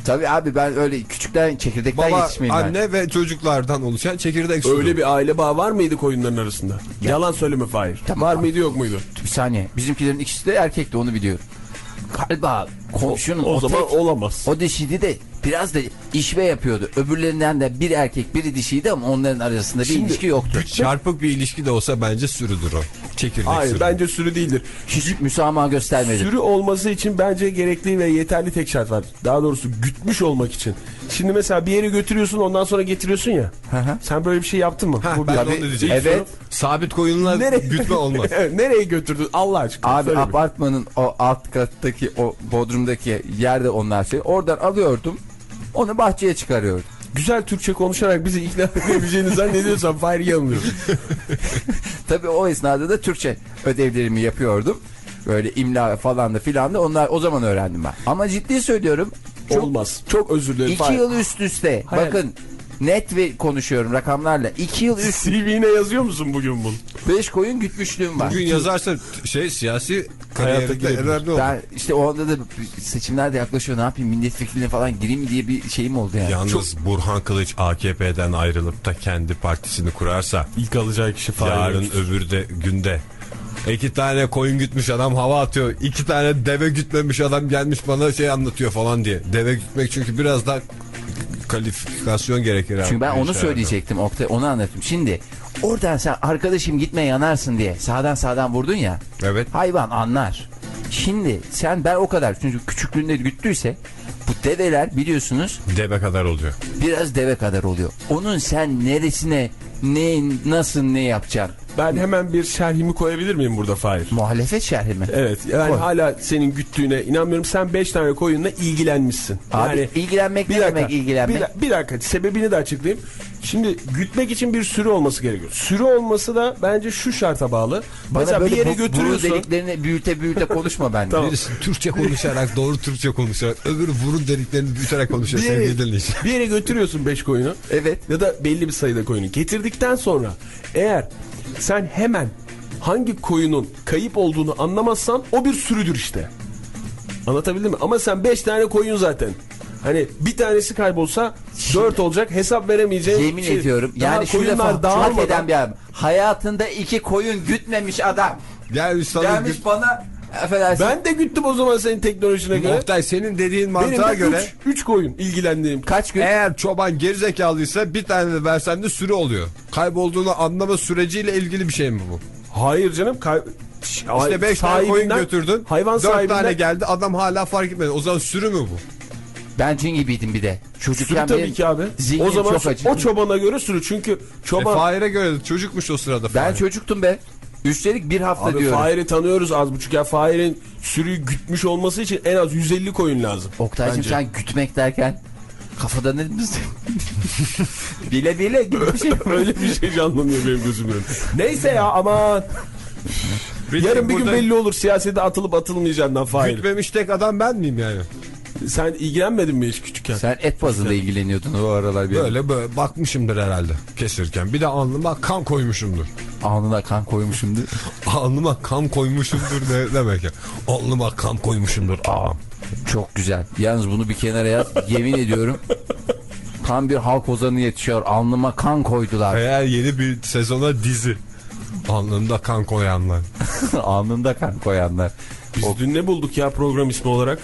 Tabii abi ben öyle küçükten çekirdekten Baba, yetişmeyeyim ben. anne ve çocuklardan oluşan çekirdek sürü. Öyle bir aile bağı var mıydı koyunların arasında? Yalan söyleme Fahir. Var mıydı yok muydu? Bir saniye. Bizimkilerin ikisi de erkekti onu biliyorum. Galiba komşunun O, o, zaman tek- olamaz. o dişiydi de biraz da işve yapıyordu. Öbürlerinden de bir erkek biri dişiydi ama onların arasında bir Şimdi- ilişki yoktu. Çarpık bir ilişki de olsa bence sürüdür o. Çekirdek Hayır sürü. bence sürü değildir. Hiç müsamaha göstermedi. Sürü olması için bence gerekli ve yeterli tek şart var. Daha doğrusu gütmüş olmak için. Şimdi mesela bir yere götürüyorsun ondan sonra getiriyorsun ya. Hı hı. Sen böyle bir şey yaptın mı? Ha, Bu ben bir- de onu diyecektim. Evet. Sabit koyunlar Nereye? gütme olmaz. Nereye götürdün Allah aşkına? Abi apartmanın o alt kattaki o bodrumdaki yerde onlar şey. Oradan alıyordum. Onu bahçeye çıkarıyordum. Güzel Türkçe konuşarak bizi ikna edebileceğini zannediyorsan Fahir yanılıyor. Tabii o esnada da Türkçe ödevlerimi yapıyordum. Böyle imla falan da filan da onlar o zaman öğrendim ben. Ama ciddi söylüyorum. Çok, Olmaz. Çok özür dilerim iki Fahir. yıl üst üste. Hayır. Bakın net ve konuşuyorum rakamlarla. İki yıl üst CV'ne yazıyor musun bugün bunu? beş koyun gütmüşlüğüm var. Bugün yazarsa şey siyasi kariyerinde girebilir. Ben işte o anda da seçimler de yaklaşıyor. Ne yapayım milletvekilliğine falan gireyim diye bir şeyim oldu yani. Yalnız Burhan Kılıç AKP'den ayrılıp da kendi partisini kurarsa İlk alacağı kişi yarın öbür de günde iki tane koyun gütmüş adam hava atıyor. iki tane deve gütmemiş adam gelmiş bana şey anlatıyor falan diye. Deve gütmek çünkü biraz daha kalifikasyon gerekir. abi Çünkü ben onu söyleyecektim Oktay onu anlattım. Şimdi oradan sen arkadaşım gitme yanarsın diye sağdan sağdan vurdun ya. Evet. Hayvan anlar. Şimdi sen ben o kadar çünkü küçüklüğünde güttüyse bu develer biliyorsunuz Deve kadar oluyor. biraz deve kadar oluyor. Onun sen neresine ne nasıl ne yapacaksın? Ben hemen bir şerhimi koyabilir miyim burada Fahir? Muhalefet şerhi mi? Evet yani Koy. hala senin güttüğüne inanmıyorum. Sen 5 tane koyunla ilgilenmişsin. Abi yani ilgilenmek ne demek ilgilenmek? Bir, da- bir dakika sebebini de açıklayayım. Şimdi gütmek için bir sürü olması gerekiyor. Sürü olması da bence şu şarta bağlı. Bana Mesela böyle bir yere bu- burun götürüyorsun. deliklerini büyüte büyüte konuşma bende. Tamam. Birisi Türkçe konuşarak doğru Türkçe konuşarak öbürü burun deliklerini büyüterek konuşuyor Bir yere, bir yere götürüyorsun 5 koyunu. Evet. Ya da belli bir sayıda koyunu. Getirdikten sonra eğer sen hemen hangi koyunun kayıp olduğunu anlamazsan o bir sürüdür işte. Anlatabildim mi? Ama sen 5 tane koyun zaten. Hani bir tanesi kaybolsa 4 olacak hesap veremeyeceğin Yemin şey- ediyorum Daha yani şu koyunlar defa dağılmadan- eden bir adam. Hayatında iki koyun gütmemiş adam. Gelmiş sana Gelmiş bana affedersin. Ben de güttüm o zaman senin teknolojine göre. Oktay senin dediğin Benim mantığa de göre 3 koyun ilgilendiğim. kaç gün eğer çoban gerizekalıysa bir tane de versen de sürü oluyor. Kaybolduğunu anlama süreciyle ilgili bir şey mi bu? Hayır canım. Kay... İşte 5 tane koyun götürdün. Hayvan 4 sahibinden tane geldi adam hala fark etmedi. O zaman sürü mü bu? ben cin gibiydim bir de. Sürü Çocukken tabii benim ki abi. O zaman çok o çobana göre sürü. Çünkü E, çoban... Fahir'e göre de çocukmuş o sırada Ben Fahir. çocuktum be. Üstelik bir hafta Abi diyorum. Fahir'i tanıyoruz az buçuk ya. Fahir'in sürüyü gütmüş olması için en az 150 koyun lazım. Oktay'cım Bence. sen gütmek derken Kafada ne bile bile gibi bir şey. Öyle bir şey canlanıyor benim önünde. Neyse ya aman. Yarın bir gün burada- belli olur siyasete atılıp atılmayacağından Fahir. Gütmemiş tek adam ben miyim yani? Sen ilgilenmedin mi hiç küçükken? Sen et bazında ilgileniyordun o aralar bir. Böyle böyle bakmışımdır herhalde kesirken. Bir de alnıma kan koymuşumdur. Alnına kan koymuşumdu. Alnıma kan koymuşumdur ne demek ya? Alnıma kan koymuşumdur. Aa. Çok güzel. Yalnız bunu bir kenara yaz. Yemin ediyorum. Tam bir halk ozanı yetişiyor. Alnıma kan koydular. Eğer yeni bir sezona dizi. Alnında kan koyanlar. Alnında kan koyanlar. Biz dün ne bulduk ya program ismi olarak?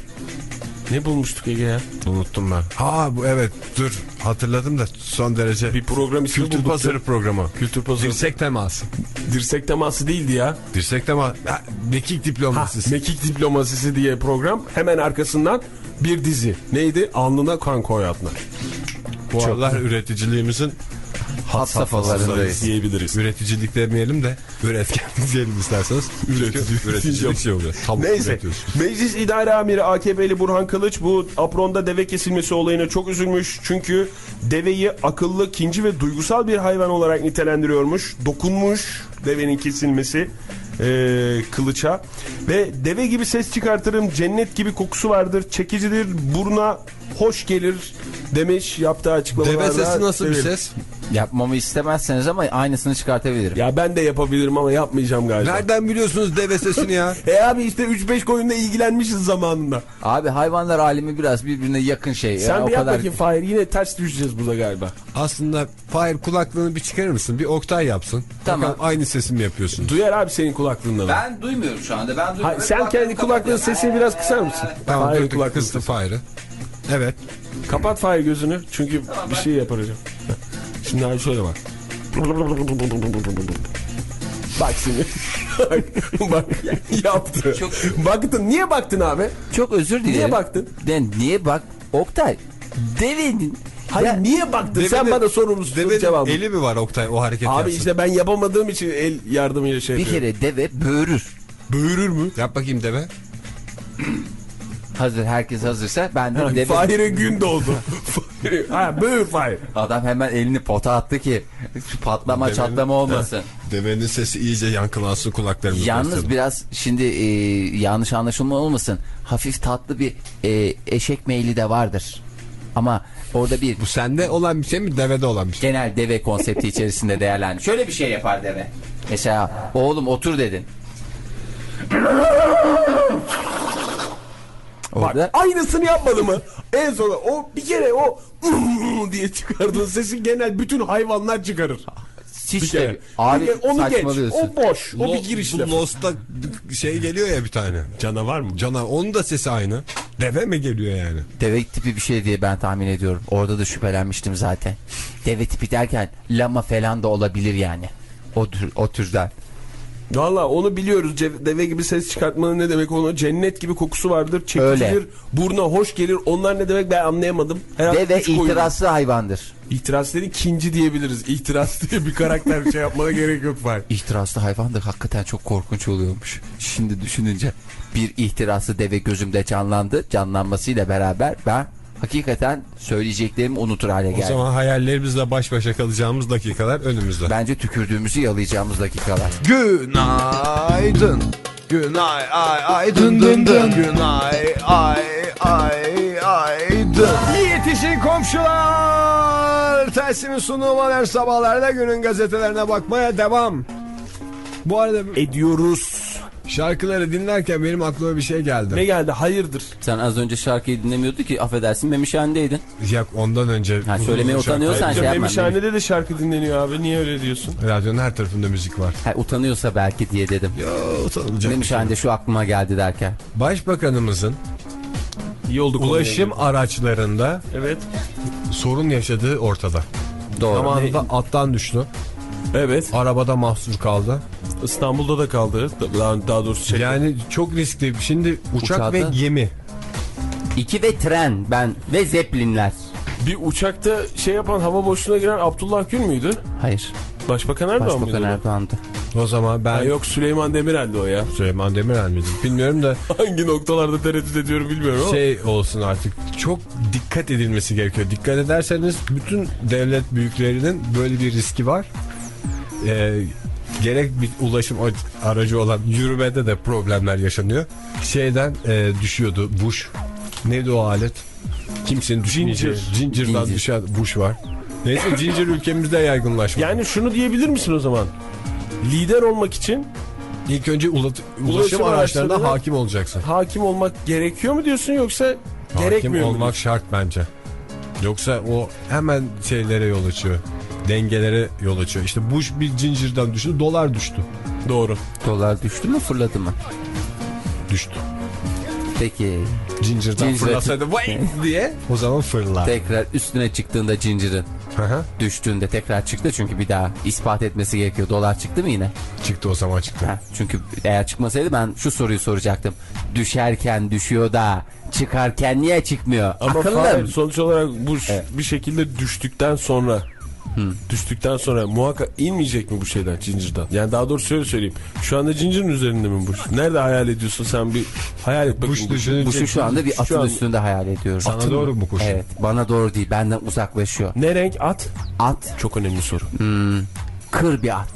Ne bulmuştuk Ege ya? Unuttum ben. Ha bu evet dur hatırladım da son derece. Bir program ismi Kültür bulduk. pazarı programı. Kültür pazarı. Dirsek teması. Dirsek teması değildi ya. Dirsek teması. Ha, Mekik Ha, diploması. Mekik diplomasisi diye program. Hemen arkasından bir dizi. Neydi? Alnına kan koyanlar. Bu aralar üreticiliğimizin Hat safhalarındayız. Diyebiliriz. üreticilik demeyelim de üretken diyelim isterseniz. Çünkü üreticilik şey oluyor. Tavuk Neyse. Meclis İdare Amiri AKP'li Burhan Kılıç bu apronda deve kesilmesi olayına çok üzülmüş. Çünkü deveyi akıllı, kinci ve duygusal bir hayvan olarak nitelendiriyormuş. Dokunmuş devenin kesilmesi eee, kılıça. Ve deve gibi ses çıkartırım, cennet gibi kokusu vardır, çekicidir, buruna hoş gelir demiş yaptığı açıklamalarda. Deve sesi nasıl bir Severim. ses? Yapmamı istemezseniz ama aynısını çıkartabilirim. Ya ben de yapabilirim ama yapmayacağım galiba. Nereden biliyorsunuz deve sesini ya? E abi işte 3-5 koyunla ilgilenmişiz zamanında. Abi hayvanlar alemi biraz birbirine yakın şey. Sen Yani bir o yap kadar bakayım Fahir yine ters düşeceğiz burada galiba. Aslında Fahir kulaklığını bir çıkarır mısın? Bir Oktay yapsın. Tamam. Bakalım aynı sesi mi yapıyorsun? Duyar abi senin kulaklığından. Ben duymuyorum şu anda. Ben Hayır, duymuyorum. sen kendi kulaklığın sesini biraz kısar mısın? Tamam Fahir dur, dur, kulaklığın kıstı. Fahir'i. Evet. Kapat Fahir gözünü çünkü bir şey yapacağım. Şimdi abi şöyle bak. Bak şimdi. bak yaptı. Çok- Baktın. Niye baktın abi? Çok özür dilerim. Niye baktın? Den niye bak? Oktay. Devenin. Hayır Ya- niye baktın? Sen Devenin- bana sorumlusun Devenin cevabı. eli mi var Oktay o hareket Abi yapsın? işte ben yapamadığım için el yardımıyla şey Bir yapıyorum. kere deve böğürür. Böğürür mü? Yap bakayım deve. Hazır herkes hazırsa ben de deve. Fahir'e gün doğdu. ha buyur Fahir. Adam hemen elini pota attı ki şu patlama Devenin- çatlama olmasın. Devenin sesi iyice yankılansın kulaklarımızda. Yalnız biraz şimdi e, yanlış anlaşılma olmasın. Hafif tatlı bir e, eşek meyli de vardır. Ama orada bir Bu sende olan bir şey mi devede olan bir şey? genel deve konsepti içerisinde değerlendi. Şöyle bir şey yapar deve. Mesela oğlum otur dedin. Bak Orada aynısını yapmadı mı? En sonunda o bir kere o diye çıkardığın sesi genel bütün hayvanlar çıkarır. Hiç de abi onu geç. O boş. O bir giriş Bu lafı. Lost'ta şey geliyor ya bir tane. Canavar mı? Cana onun da sesi aynı. Deve mi geliyor yani? Deve tipi bir şey diye ben tahmin ediyorum. Orada da şüphelenmiştim zaten. Deve tipi derken lama falan da olabilir yani. O, tür, o türden. Valla onu biliyoruz. Deve gibi ses çıkartmanın ne demek onu. Cennet gibi kokusu vardır. Çekicidir. Öyle. Buruna hoş gelir. Onlar ne demek ben anlayamadım. Herhalde Deve koyun. itirazlı hayvandır. İtiraz dedi kinci diyebiliriz. İtiraz diye bir karakter şey yapmana gerek yok var. İhtiraslı hayvan da hakikaten çok korkunç oluyormuş. Şimdi düşününce bir ihtiraslı deve gözümde canlandı. Canlanmasıyla beraber ben hakikaten söyleyeceklerimi unutur hale O geldim. zaman hayallerimizle baş başa kalacağımız dakikalar önümüzde. Bence tükürdüğümüzü yalayacağımız dakikalar. Günaydın. Günay ay ay dın dın dın. Günay ay ay ay dın. Yetişin komşular. Tersimin sunuğu modern sabahlarda günün gazetelerine bakmaya devam. Bu arada Ediyoruz. Şarkıları dinlerken benim aklıma bir şey geldi. Ne geldi? Hayırdır? Sen az önce şarkıyı dinlemiyordu ki affedersin memişhandeydin. Yok ondan önce. Ha, söylemeye utanıyorsan şey yapma. Memişhanede de şarkı dinleniyor abi. Niye öyle diyorsun? Radyonun her tarafında müzik var. Ha, utanıyorsa belki diye dedim. Yo, utanılacak. Memişhanede şu aklıma geldi derken. Başbakanımızın İyi oldu. ulaşım araçlarında Evet. sorun yaşadığı ortada. Doğru. Zamanında attan düştü. Evet. Arabada mahsur kaldı. İstanbul'da da kaldı. Daha, daha doğrusu şey. Yani çok riskli. Şimdi uçak Uçakta- ve gemi. İki ve tren ben ve zeplinler. Bir uçakta şey yapan hava boşluğuna giren Abdullah Gül müydü? Hayır. Başbakan Erdoğan Başbakan mıydı? Erdoğan'dı. O zaman ben Ha, yok Süleyman Demirel'di o ya. Süleyman Demirel miydi? Bilmiyorum da Hangi noktalarda tereddüt ediyorum bilmiyorum ama. şey olsun artık çok dikkat edilmesi gerekiyor. Dikkat ederseniz bütün devlet büyüklerinin böyle bir riski var. Ee, gerek bir ulaşım aracı olan yürümede de problemler yaşanıyor. Şeyden e, düşüyordu Bush. Neydi o alet? Kimsenin düşmeyeceği. Ginger. Ginger'dan Ginger. düşen Bush var. Neyse Ginger ülkemizde yaygınlaşmış. Yani şunu diyebilir misin o zaman? Lider olmak için ilk önce ulat- ulaşım, Ulaşım araçlarına araçlarına- hakim olacaksın. hakim olmak gerekiyor mu diyorsun yoksa Hakim gerekmiyor mu? olmak şart bence. Yoksa o hemen şeylere yol açıyor. Dengelere yol açıyor. İşte Bush bir Ginger'dan düştü, dolar düştü. Doğru. Dolar düştü mü fırladı mı? Düştü. Peki Ginger'dan Ginger- fırlasaydı vay diye o zaman fırlar. tekrar üstüne çıktığında hı. düştüğünde tekrar çıktı çünkü bir daha ispat etmesi gerekiyor. Dolar çıktı mı yine? çıktı o zaman çıktı. Ha, çünkü eğer çıkmasaydı ben şu soruyu soracaktım. Düşerken düşüyor da çıkarken niye çıkmıyor? Ama Akıllı Fahir, mı? sonuç olarak bu Evet. bir şekilde düştükten sonra düştükten sonra muhakkak inmeyecek mi bu şeyden Ginger'dan? Yani daha doğrusu şöyle söyleyeyim. Şu anda Ginger'ın üzerinde mi bu? Nerede hayal ediyorsun sen bir hayal et bakayım. Bush bu- şu, şu anda bir atın an- üstünde hayal ediyorum. sana doğru mu koşuyor? Evet bana doğru değil benden uzaklaşıyor. Ne renk at? At Çok önemli soru. kır bir at.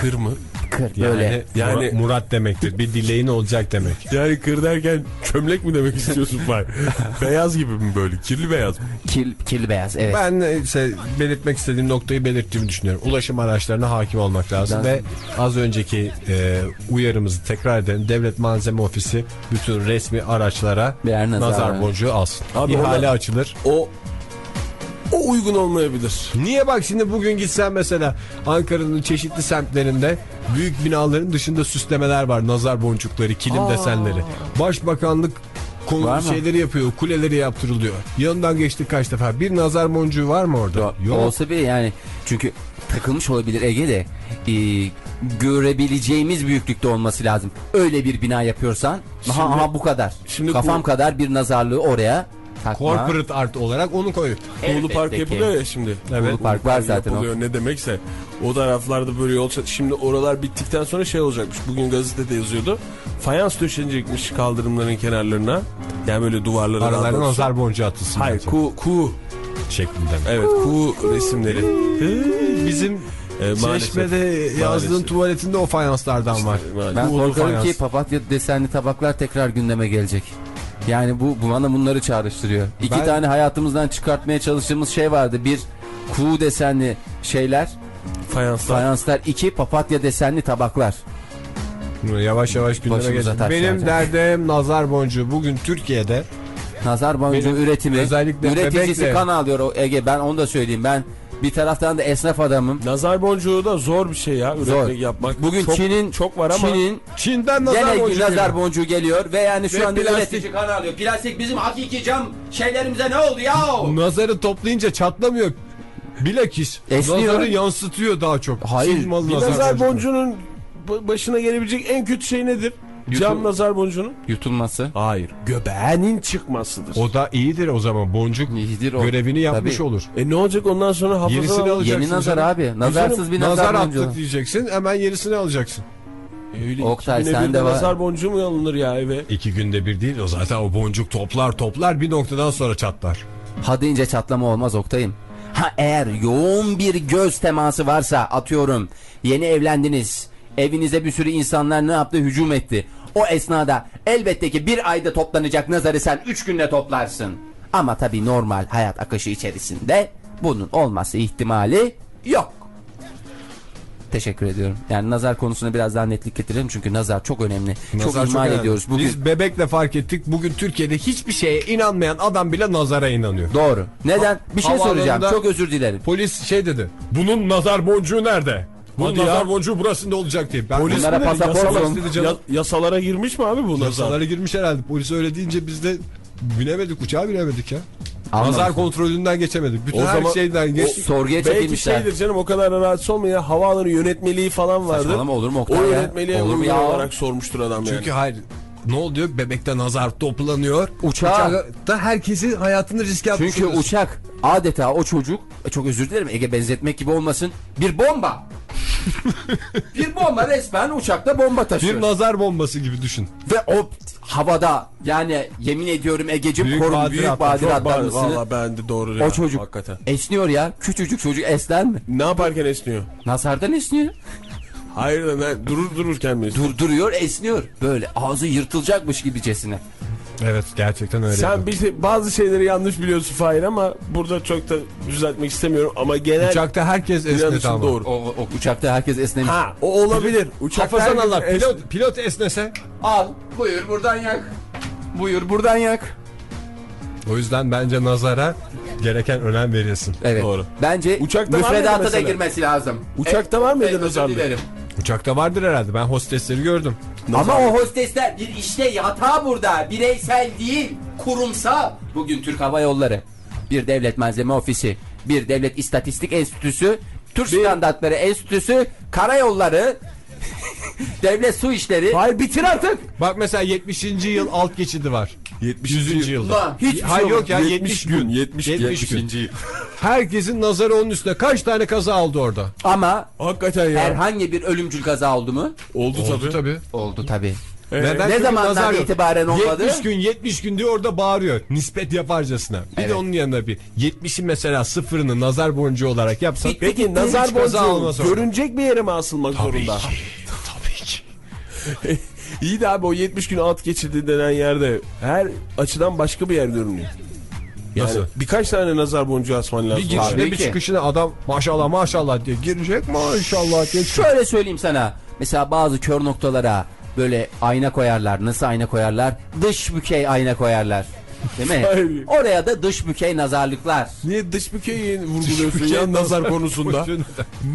Kır mı? Kır Yani, böyle. Yani- Murat demektir. Bir dileğin olacak demek. Yani kır derken çömlek mi demek istiyorsun Fahir? beyaz gibi mi böyle? Kirli beyaz mı? Kil, kirli beyaz evet. Ben işte belirtmek istediğim noktayı belirttiğimi düşünüyorum. Ulaşım araçlarına hakim olmak lazım Ben- ve az önceki e, uyarımızı tekrar edelim. Devlet Malzeme Ofisi bütün resmi araçlara Birer nazar nazar, boncuğu alsın. Abi İhale orada- açılır. O o uygun olmayabilir. Niye bak şimdi bugün gitsen mesela Ankara'nın çeşitli semtlerinde büyük binaların dışında süslemeler var. Nazar boncukları, kilim desenleri. Başbakanlık konu şeyleri yapıyor, kuleleri yaptırılıyor. Yanından geçtik kaç defa. Bir nazar boncuğu var mı orada? Yok. Olsa bile yani çünkü takılmış olabilir Ege'de e, görebileceğimiz büyüklükte olması lazım. Öyle bir bina yapıyorsan aha, aha bu kadar. şimdi Kafam bu- kadar bir nazarlığı oraya takma. Corporate art olarak onu koy. Kuğulu Elbette Park ki. yapılıyor ya şimdi. Kuğulu Park var zaten o. yapılıyor ne demekse. O taraflarda böyle yol Şimdi oralar bittikten sonra şey olacakmış. Bugün gazetede yazıyordu. Fayans döşenecekmiş kaldırımların kenarlarına. Yani böyle duvarlara. Aralarına nazar boncuğu atılsın. Hayır bence. ku, ku. şeklinde. mi? Evet ku resimleri. Bizim Ee, maalesef. Çeşme'de yazdığın Maalesef. tuvaletinde o fayanslardan var. Maalesef. Ben korkarım ki papatya desenli tabaklar tekrar gündeme gelecek. Yani bu, bu bana bunları çağrıştırıyor. İki Ben- tane hayatımızdan çıkartmaya çalıştığımız şey vardı. Bir kuğu desenli şeyler, Fayanslar. fayanslar. iki papatya desenli tabaklar. Yavaş yavaş geçti. taş Benim derdim nazar boncuğu. Bugün Türkiye'de Nazar boncuğu üretimi. özellikle üreticisi bebekle- kan alıyor o Ege. Ben onu da söyleyeyim. Ben bir taraftan da esnaf adamım. Nazar boncuğu da zor bir şey ya. Üretmek Zor. yapmak. Bugün çok, Çin'in çok var ama. Çin'in Çin'den nazar gene boncuğu. nazar geliyor. boncuğu geliyor ve yani şu Ve anda plastik. üretici kan alıyor. Plastik bizim hakiki cam şeylerimize ne oldu ya? Nazarı toplayınca çatlamıyor. Bilakis Esniyor. nazarı yansıtıyor daha çok. Hayır, Bir nazar, nazar boncuğu. boncuğunun ba- başına gelebilecek en kötü şey nedir? Cam nazar boncuğunun? Yutulması. Hayır. Göbeğinin çıkmasıdır. O da iyidir o zaman. Boncuk İyidir o. görevini yapmış Tabii. olur. E ne olacak ondan sonra hafızan Yenisini alacak. alacaksın Yeni nazar canım. abi. Nazarsız bir nazar, Nazar boncuğu. attık diyeceksin hemen yenisini alacaksın. Öyle Oktay, 2001'de sen de var. nazar boncuğu mu alınır ya eve? İki günde bir değil o zaten o boncuk toplar toplar bir noktadan sonra çatlar. Ha deyince çatlama olmaz Oktay'ım. Ha eğer yoğun bir göz teması varsa atıyorum yeni evlendiniz. Evinize bir sürü insanlar ne yaptı hücum etti. O esnada elbette ki bir ayda toplanacak nazarı sen 3 günde toplarsın. Ama tabii normal hayat akışı içerisinde bunun olması ihtimali yok. Teşekkür ediyorum. Yani nazar konusuna biraz daha netlik getirelim çünkü nazar çok önemli. Nazar çok ihmal önemli. ediyoruz. Bugün Biz bebekle fark ettik. Bugün Türkiye'de hiçbir şeye inanmayan adam bile nazara inanıyor. doğru. Neden? Bir şey soracağım. Çok özür dilerim. Polis şey dedi. Bunun nazar boncuğu nerede? Bunun Hadi ya. nazar boncuğu burasında olacak diye. Ben Polis Bunlara mi pasaport. Ya- yasalara girmiş mi abi bu nazar? Yasalara girmiş herhalde. Polis öyle deyince biz de binemedik uçağa binemedik ya. Anladım. Nazar kontrolünden geçemedik. Bütün O her zaman- şeyden geçtik. Sorguya Belki çekilmişler. şeydir canım o kadar da rahatsız ya havaalanı yönetmeliği falan vardır. Saçmalama olur mu O Oktay ya? yönetmeliğe Olur mu ya? olarak sormuştur adam yani. Çünkü hayır ne oluyor? Bebekte nazar toplanıyor. Uçağa- Uçakta herkesi hayatını riske atmış Çünkü uçak adeta o çocuk e, çok özür dilerim Ege benzetmek gibi olmasın bir bomba. bir bomba resmen uçakta bomba taşıyor. Bir nazar bombası gibi düşün. Ve o havada yani yemin ediyorum Ege'cim Büyük korun badirat, büyük çok badiratlar Valla mısın? ben de doğru O ya, çocuk Hakikaten. esniyor ya. Küçücük çocuk esner mi? Ne yaparken esniyor? Nazardan esniyor. Hayır da? Durur dururken mi esniyor? Durduruyor esniyor. Böyle ağzı yırtılacakmış gibicesine. Evet gerçekten öyle. Sen bir şey- bazı şeyleri yanlış biliyorsun Fahir ama burada çok da düzeltmek istemiyorum ama genel Uçakta herkes yanlışın ama. doğru. O, o uçakta herkes esnemiş. Ha o olabilir. Uçakta herkes Allah pilot, pilot esnese. Al buyur buradan yak. Buyur buradan yak. O yüzden bence nazara gereken önem verilsin. Evet. Doğru. Bence Uçakta müfredata da girmesi lazım. Uçakta var mıydı nazarlık? Uçakta vardır herhalde. Ben hostesleri gördüm. Ama o hostesler bir işte hata burada. Bireysel değil, kurumsal. Bugün Türk Hava Yolları, bir devlet malzeme ofisi, bir devlet istatistik enstitüsü, Türk Standartları Enstitüsü, Karayolları, Devlet Su İşleri. Hayır bitir artık. Bak mesela 70. yıl alt geçidi var. 70. 100. yılda. Ulan hiçbir şey Hayır yok ya 70 70 gün, gün. 70 gün. Herkesin nazarı onun üstüne. Kaç tane kaza oldu orada? Ama Hakikaten ya. herhangi bir ölümcül kaza oldu mu? Oldu, Oldu tabii. tabii. Oldu tabii. Neden? Ne zamandan itibaren olmadı? 70 gün 70 gün diyor orada bağırıyor. Nispet yaparcasına. Bir Evet. de onun yanına bir 70'i mesela sıfırını nazar boncuğu olarak. Bitti, Peki gitti. nazar boncuğu görünecek bir yere mi asılmak zorunda? Tabii ki. İyi de abi o 70 gün alt geçirdi denen yerde her açıdan başka bir yer görünüyor. Yani Nasıl? birkaç tane nazar boncuğu asman lazım. Bir girişine Tabii bir ki. çıkışına adam maşallah maşallah diye girecek maşallah diye. Şöyle söyleyeyim sana. Mesela bazı kör noktalara böyle ayna koyarlar. Nasıl ayna koyarlar? Dış bükey ayna koyarlar. Değil mi? Hayır. Oraya da dış bükey nazarlıklar. Niye dış bükeyi vurguluyorsun bükey ya nazar konusunda?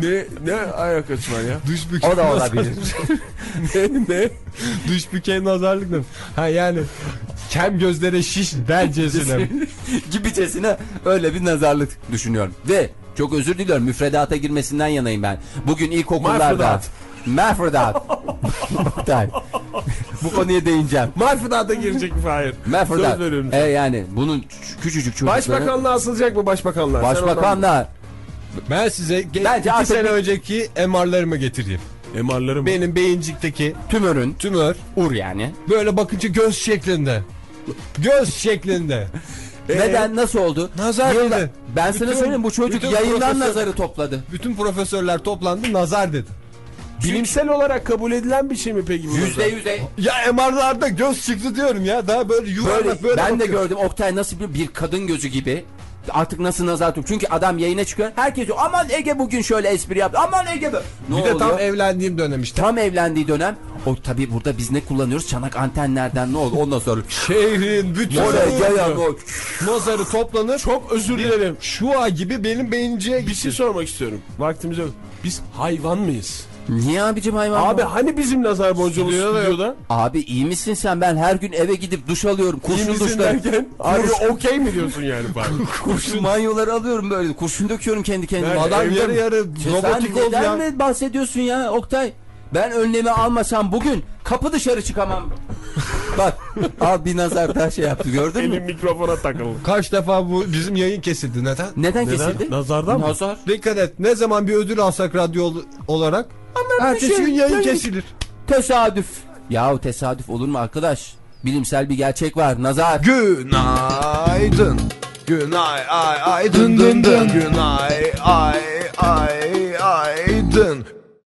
ne ne alakası var ya? Dış bükey O da olabilir. ne ne? Dış bükey nazarlık mı? Ha yani kem gözlere şiş dercesine. Gibicesine öyle bir nazarlık düşünüyorum. Ve çok özür diliyorum müfredata girmesinden yanayım ben. Bugün ilkokullarda. Marfredat. Merfredat. Oktay. Bu konuya değineceğim. Marfıdağ'da girecek mi Fahir? Merfredat. Söz veriyorum. E yani bunun küçücük çocukları. Başbakanlığa asılacak mı ondan- Başbakanlar. Ben size Bence iki artık sene bir- önceki MR'larımı getireyim. MR'ları mı? Benim beyincikteki Tümörün. tümör Ur yani. böyle bakınca göz şeklinde. Göz şeklinde. Neden nasıl oldu? Nazar Yılda- dedi. Ben sana Bütün- söyleyeyim bu çocuk bütün yayından profesör- nazarı topladı. Bütün profesörler toplandı nazar dedi. Bilimsel olarak kabul edilen bir şey mi peki bu? Yüzde yüze. Ya MR'larda göz çıktı diyorum ya. Daha böyle yuvarlak Böyle, böyle, ben de gördüm Oktay nasıl bir, bir kadın gözü gibi. Artık nasıl nazar tutuyor? Çünkü adam yayına çıkıyor. Herkes diyor aman Ege bugün şöyle espri yaptı. Aman Ege be. Ne Bir de tam oluyor? evlendiğim dönem işte. Tam evlendiği dönem. O tabi burada biz ne kullanıyoruz? Çanak antenlerden ne oldu? Ondan sonra Şehrin bütün o. nazarı toplanır. Çok özür dilerim. Şu an gibi benim beyinciye Bir şey sormak istiyorum. Vaktimiz yok. Biz hayvan mıyız? Niye abicim hayvan? Abi bu? hani bizim nazar boncuğumuz Stüdyoda? Abi iyi misin sen? Ben her gün eve gidip duş alıyorum. Kurşun derken? Abi okey mi diyorsun yani Fahir? Kurşun manyoları alıyorum böyle. Kurşun döküyorum kendi kendime. Ben- Adam yarı yarı Sen robotik oldu neden ya. mi bahsediyorsun ya Oktay? Ben önlemi almasam bugün kapı dışarı çıkamam. Bak al bir nazar daha şey yaptı gördün Elim mü? mikrofona takıldı. Kaç defa bu bizim yayın kesildi neden? Neden, Neden? kesildi? Nazardan mı? Nazar. Dikkat et ne zaman bir ödül alsak radyo ol- olarak ertesi şey- gün yayın yayın- kesilir. Tesadüf. Yahu tesadüf olur mu arkadaş? Bilimsel bir gerçek var. Nazar. Günaydın. Günay ay ay dın dın dın. Günay ay ay ay dın.